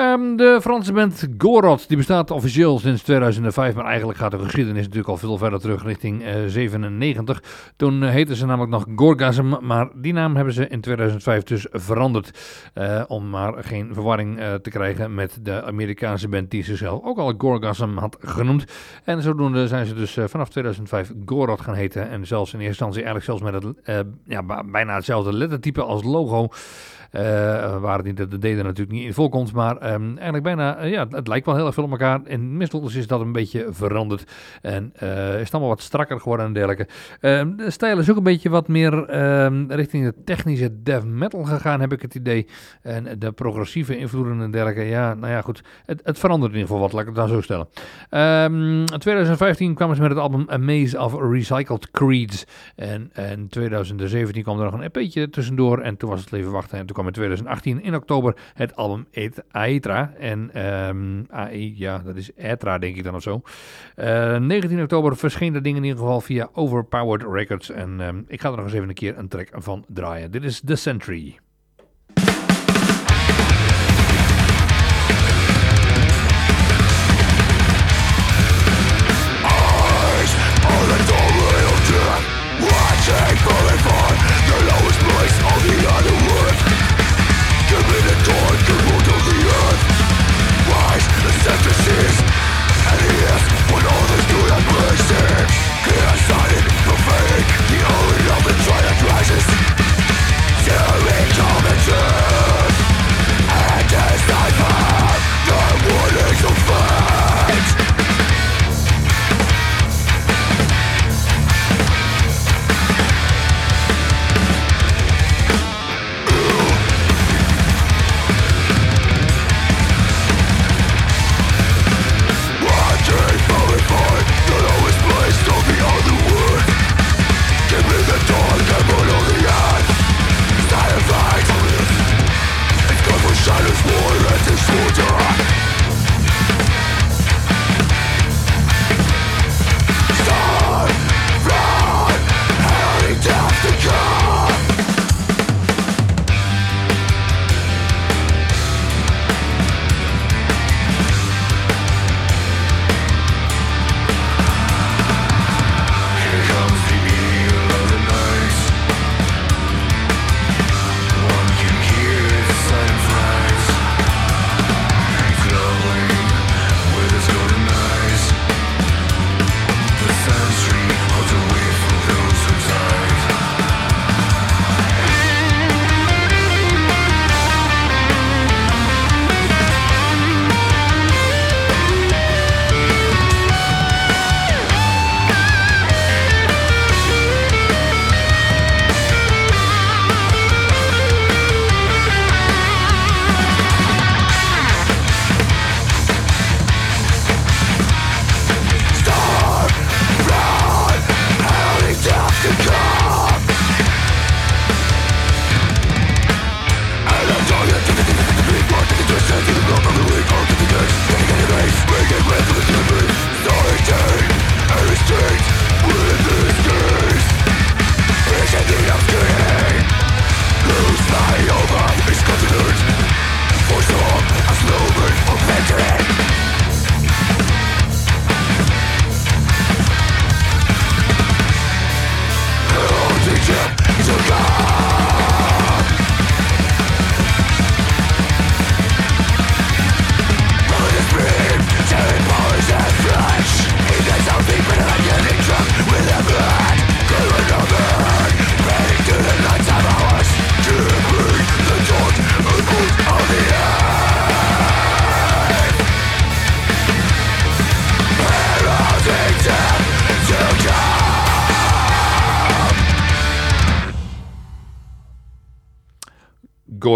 Ehm, de Franse band Gorod, die bestaat officieel sinds 2005, maar eigenlijk gaat de geschiedenis natuurlijk al veel verder terug richting uh, 97. Toen uh, heette ze namelijk nog Gorgasm, maar die naam hebben ze in 2005 dus veranderd. Uh, om maar geen verwarring eh, te krijgen met de Amerikaanse band die zichzelf ook al Gorgasm had genoemd. En zodoende zijn ze dus vanaf 2005 Gorod gaan heten. En zelfs in eerste instantie eigenlijk zelfs met het, ja, bijna hetzelfde lettertype als logo. Waar het niet dat de D er natuurlijk niet in voorkomt, maar ehm, eigenlijk bijna, eh, ja, het, lijkt wel heel erg veel op elkaar. In Mistles is dat een beetje veranderd. En eh, is het allemaal wat strakker geworden en dergelijke. Ehm, de stijl is ook een beetje wat meer ehm, richting de technische death metal gegaan, heb ik het idee. En de progressieve invloeden en dergelijke. Ja, nou ja, goed. Het, het verandert in ieder geval wat, laat ik het dan zo stellen. In 2015 kwamen ze met het album A Maze of Recycled Creeds. En in 2017 kwam er nog een EP'tje tussendoor. En toen was het leven wachten. En toen kwam in 2018 in oktober het album Aet- Aetra. En ehm AE, ja, dat is Etra denk ik dan of zo. Eh, 19 oktober verscheen dat ding in ieder geval via Overpowered Records. En ehm, ik ga er nog eens even een keer een track van draaien. Dit is The Sentry.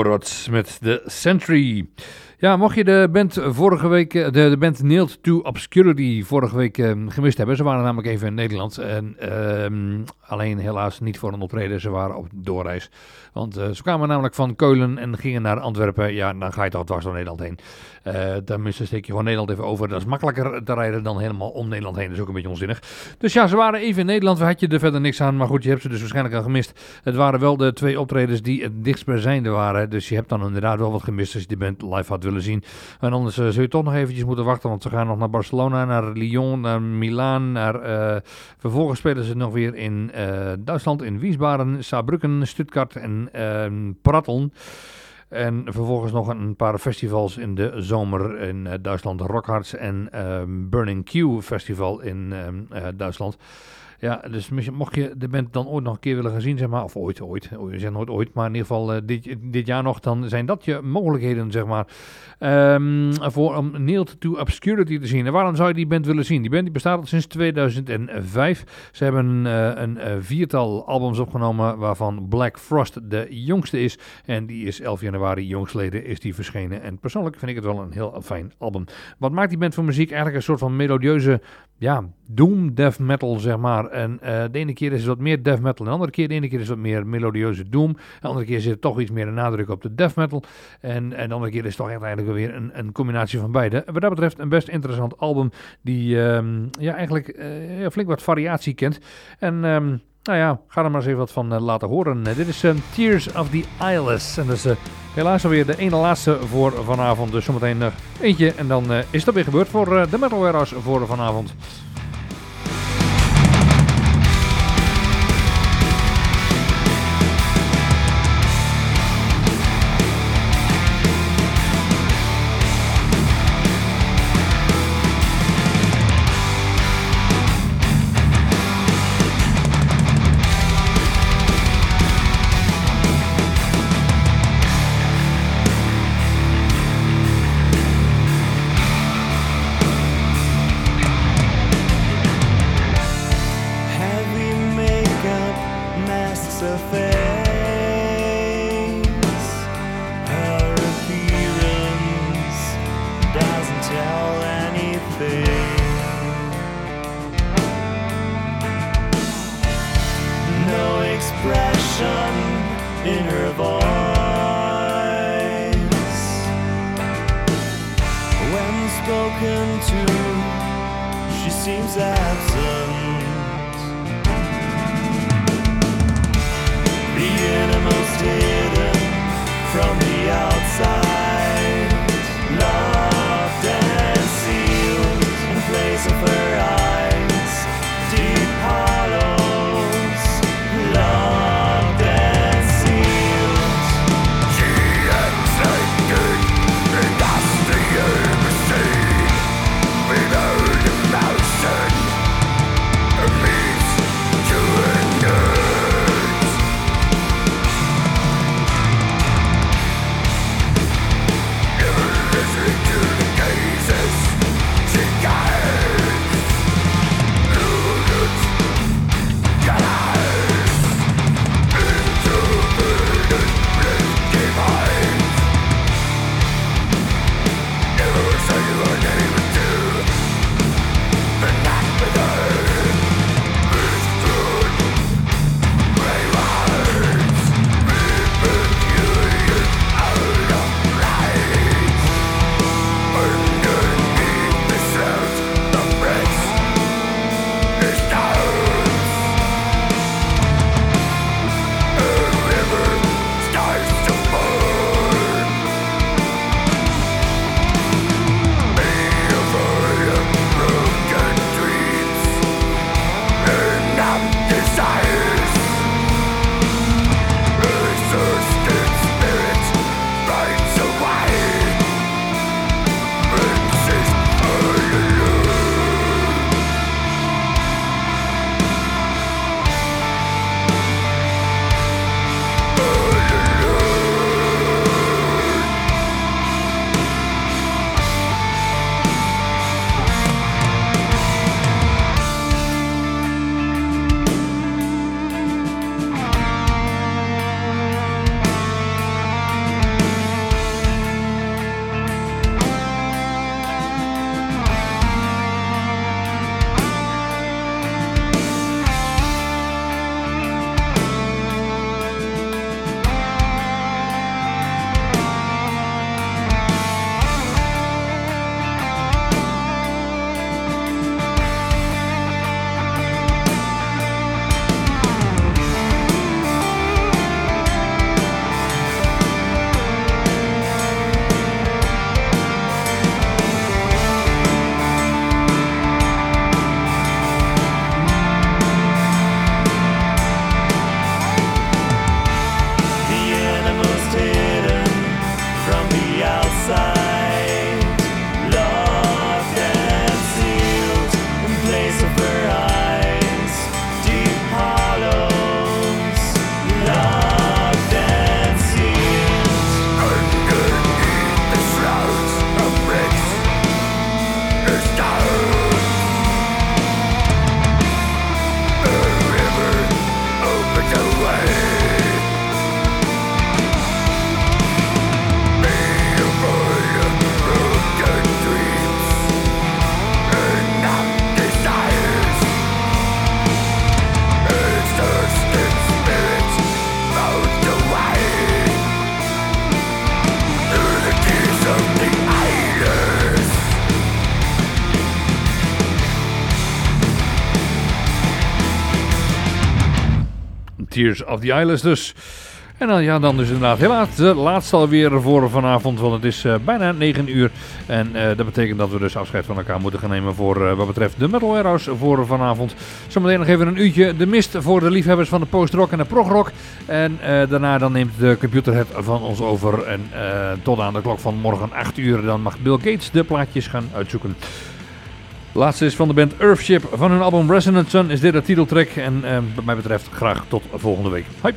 Gorots met de Sentry. Ja, mocht je de band vorige week, eh, de, de band Nailed to Obscurity vorige week eh, gemist hebben. Ze waren namelijk even in Nederland. En ehm, alleen helaas niet voor een optreden. Ze waren op doorreis. Want eh, ze kwamen namelijk van Keulen en gingen naar Antwerpen. Ja, dan ga je toch dwars door Nederland heen. Eh tenminste steek je gewoon Nederland even over. Dat is makkelijker te rijden dan helemaal om Nederland heen. Dat is ook een beetje onzinnig. Dus ja, ze waren even in Nederland. We had je er verder niks aan. Maar goed, je hebt ze dus waarschijnlijk al gemist. Het waren wel de twee optredens die het dichtstbijzijnde waren. Dus je hebt dan inderdaad wel wat gemist als je die band live had willen zien. En anders eh, zul je toch nog eventjes moeten wachten. Want ze gaan nog naar Barcelona, naar Lyon, naar Milaan. Naar, eh, vervolgens spelen ze nog weer in eh, Duitsland, in Wiesbaden, Saarbrücken, Stuttgart en ehm Pratteln. En vervolgens nog een paar festivals in de zomer in Duitsland. Rockharts en ehm, Burning Q Festival in ehm, eh, Duitsland. Ja, dus mocht je de band dan ooit nog een keer willen gaan zien, zeg maar, of ooit, ooit, we zeggen nooit ooit, maar in ieder geval eh, dit, dit jaar nog, dan zijn dat je mogelijkheden, zeg maar, ehm, voor om Nailed to Obscurity te zien. En waarom zou je die band willen zien? Die band die bestaat al sinds 2005. Ze hebben eh, een eh, viertal albums opgenomen, waarvan Black Frost de jongste is. En die is 11 januari jongstleden is die verschenen. En persoonlijk vind ik het wel een heel fijn album. Wat maakt die band voor muziek? Eigenlijk een soort van melodieuze, ja, doom death metal, zeg maar. En eh, de ene keer is het wat meer death metal, de andere keer, de ene keer is het wat meer melodieuze doom. De andere keer zit er toch iets meer een nadruk op de death metal. En, en de andere keer is het toch weer een, een combinatie van beide. Wat dat betreft een best interessant album die ehm, ja, eigenlijk eh, flink wat variatie kent. En ehm, nou ja, ga er maar eens even wat van eh, laten horen. Eh, dit is Tears of the Eyeless. En dat is helaas alweer de ene laatste voor vanavond. Dus zometeen eentje en dan is dat weer gebeurd voor de Metal voor vanavond. Of the Islands dus. En dan, ja, dan dus inderdaad helaas de laatste alweer voor vanavond, want het is eh, bijna 9 uur. En eh, dat betekent dat we dus afscheid van elkaar moeten gaan nemen voor eh, wat betreft de Metal Warehouse voor vanavond. Zometeen nog even een uurtje de mist voor de liefhebbers van de post-rock en de prog-rock. En daarna dan neemt de computer het van ons over. En tot aan de klok van morgen 8 uur, dan mag Bill Gates de plaatjes gaan uitzoeken. Laatste is van de band Earthship. Van hun album Resonant Sun is dit de titeltrack. En eh, wat mij betreft graag tot volgende week. Hoi!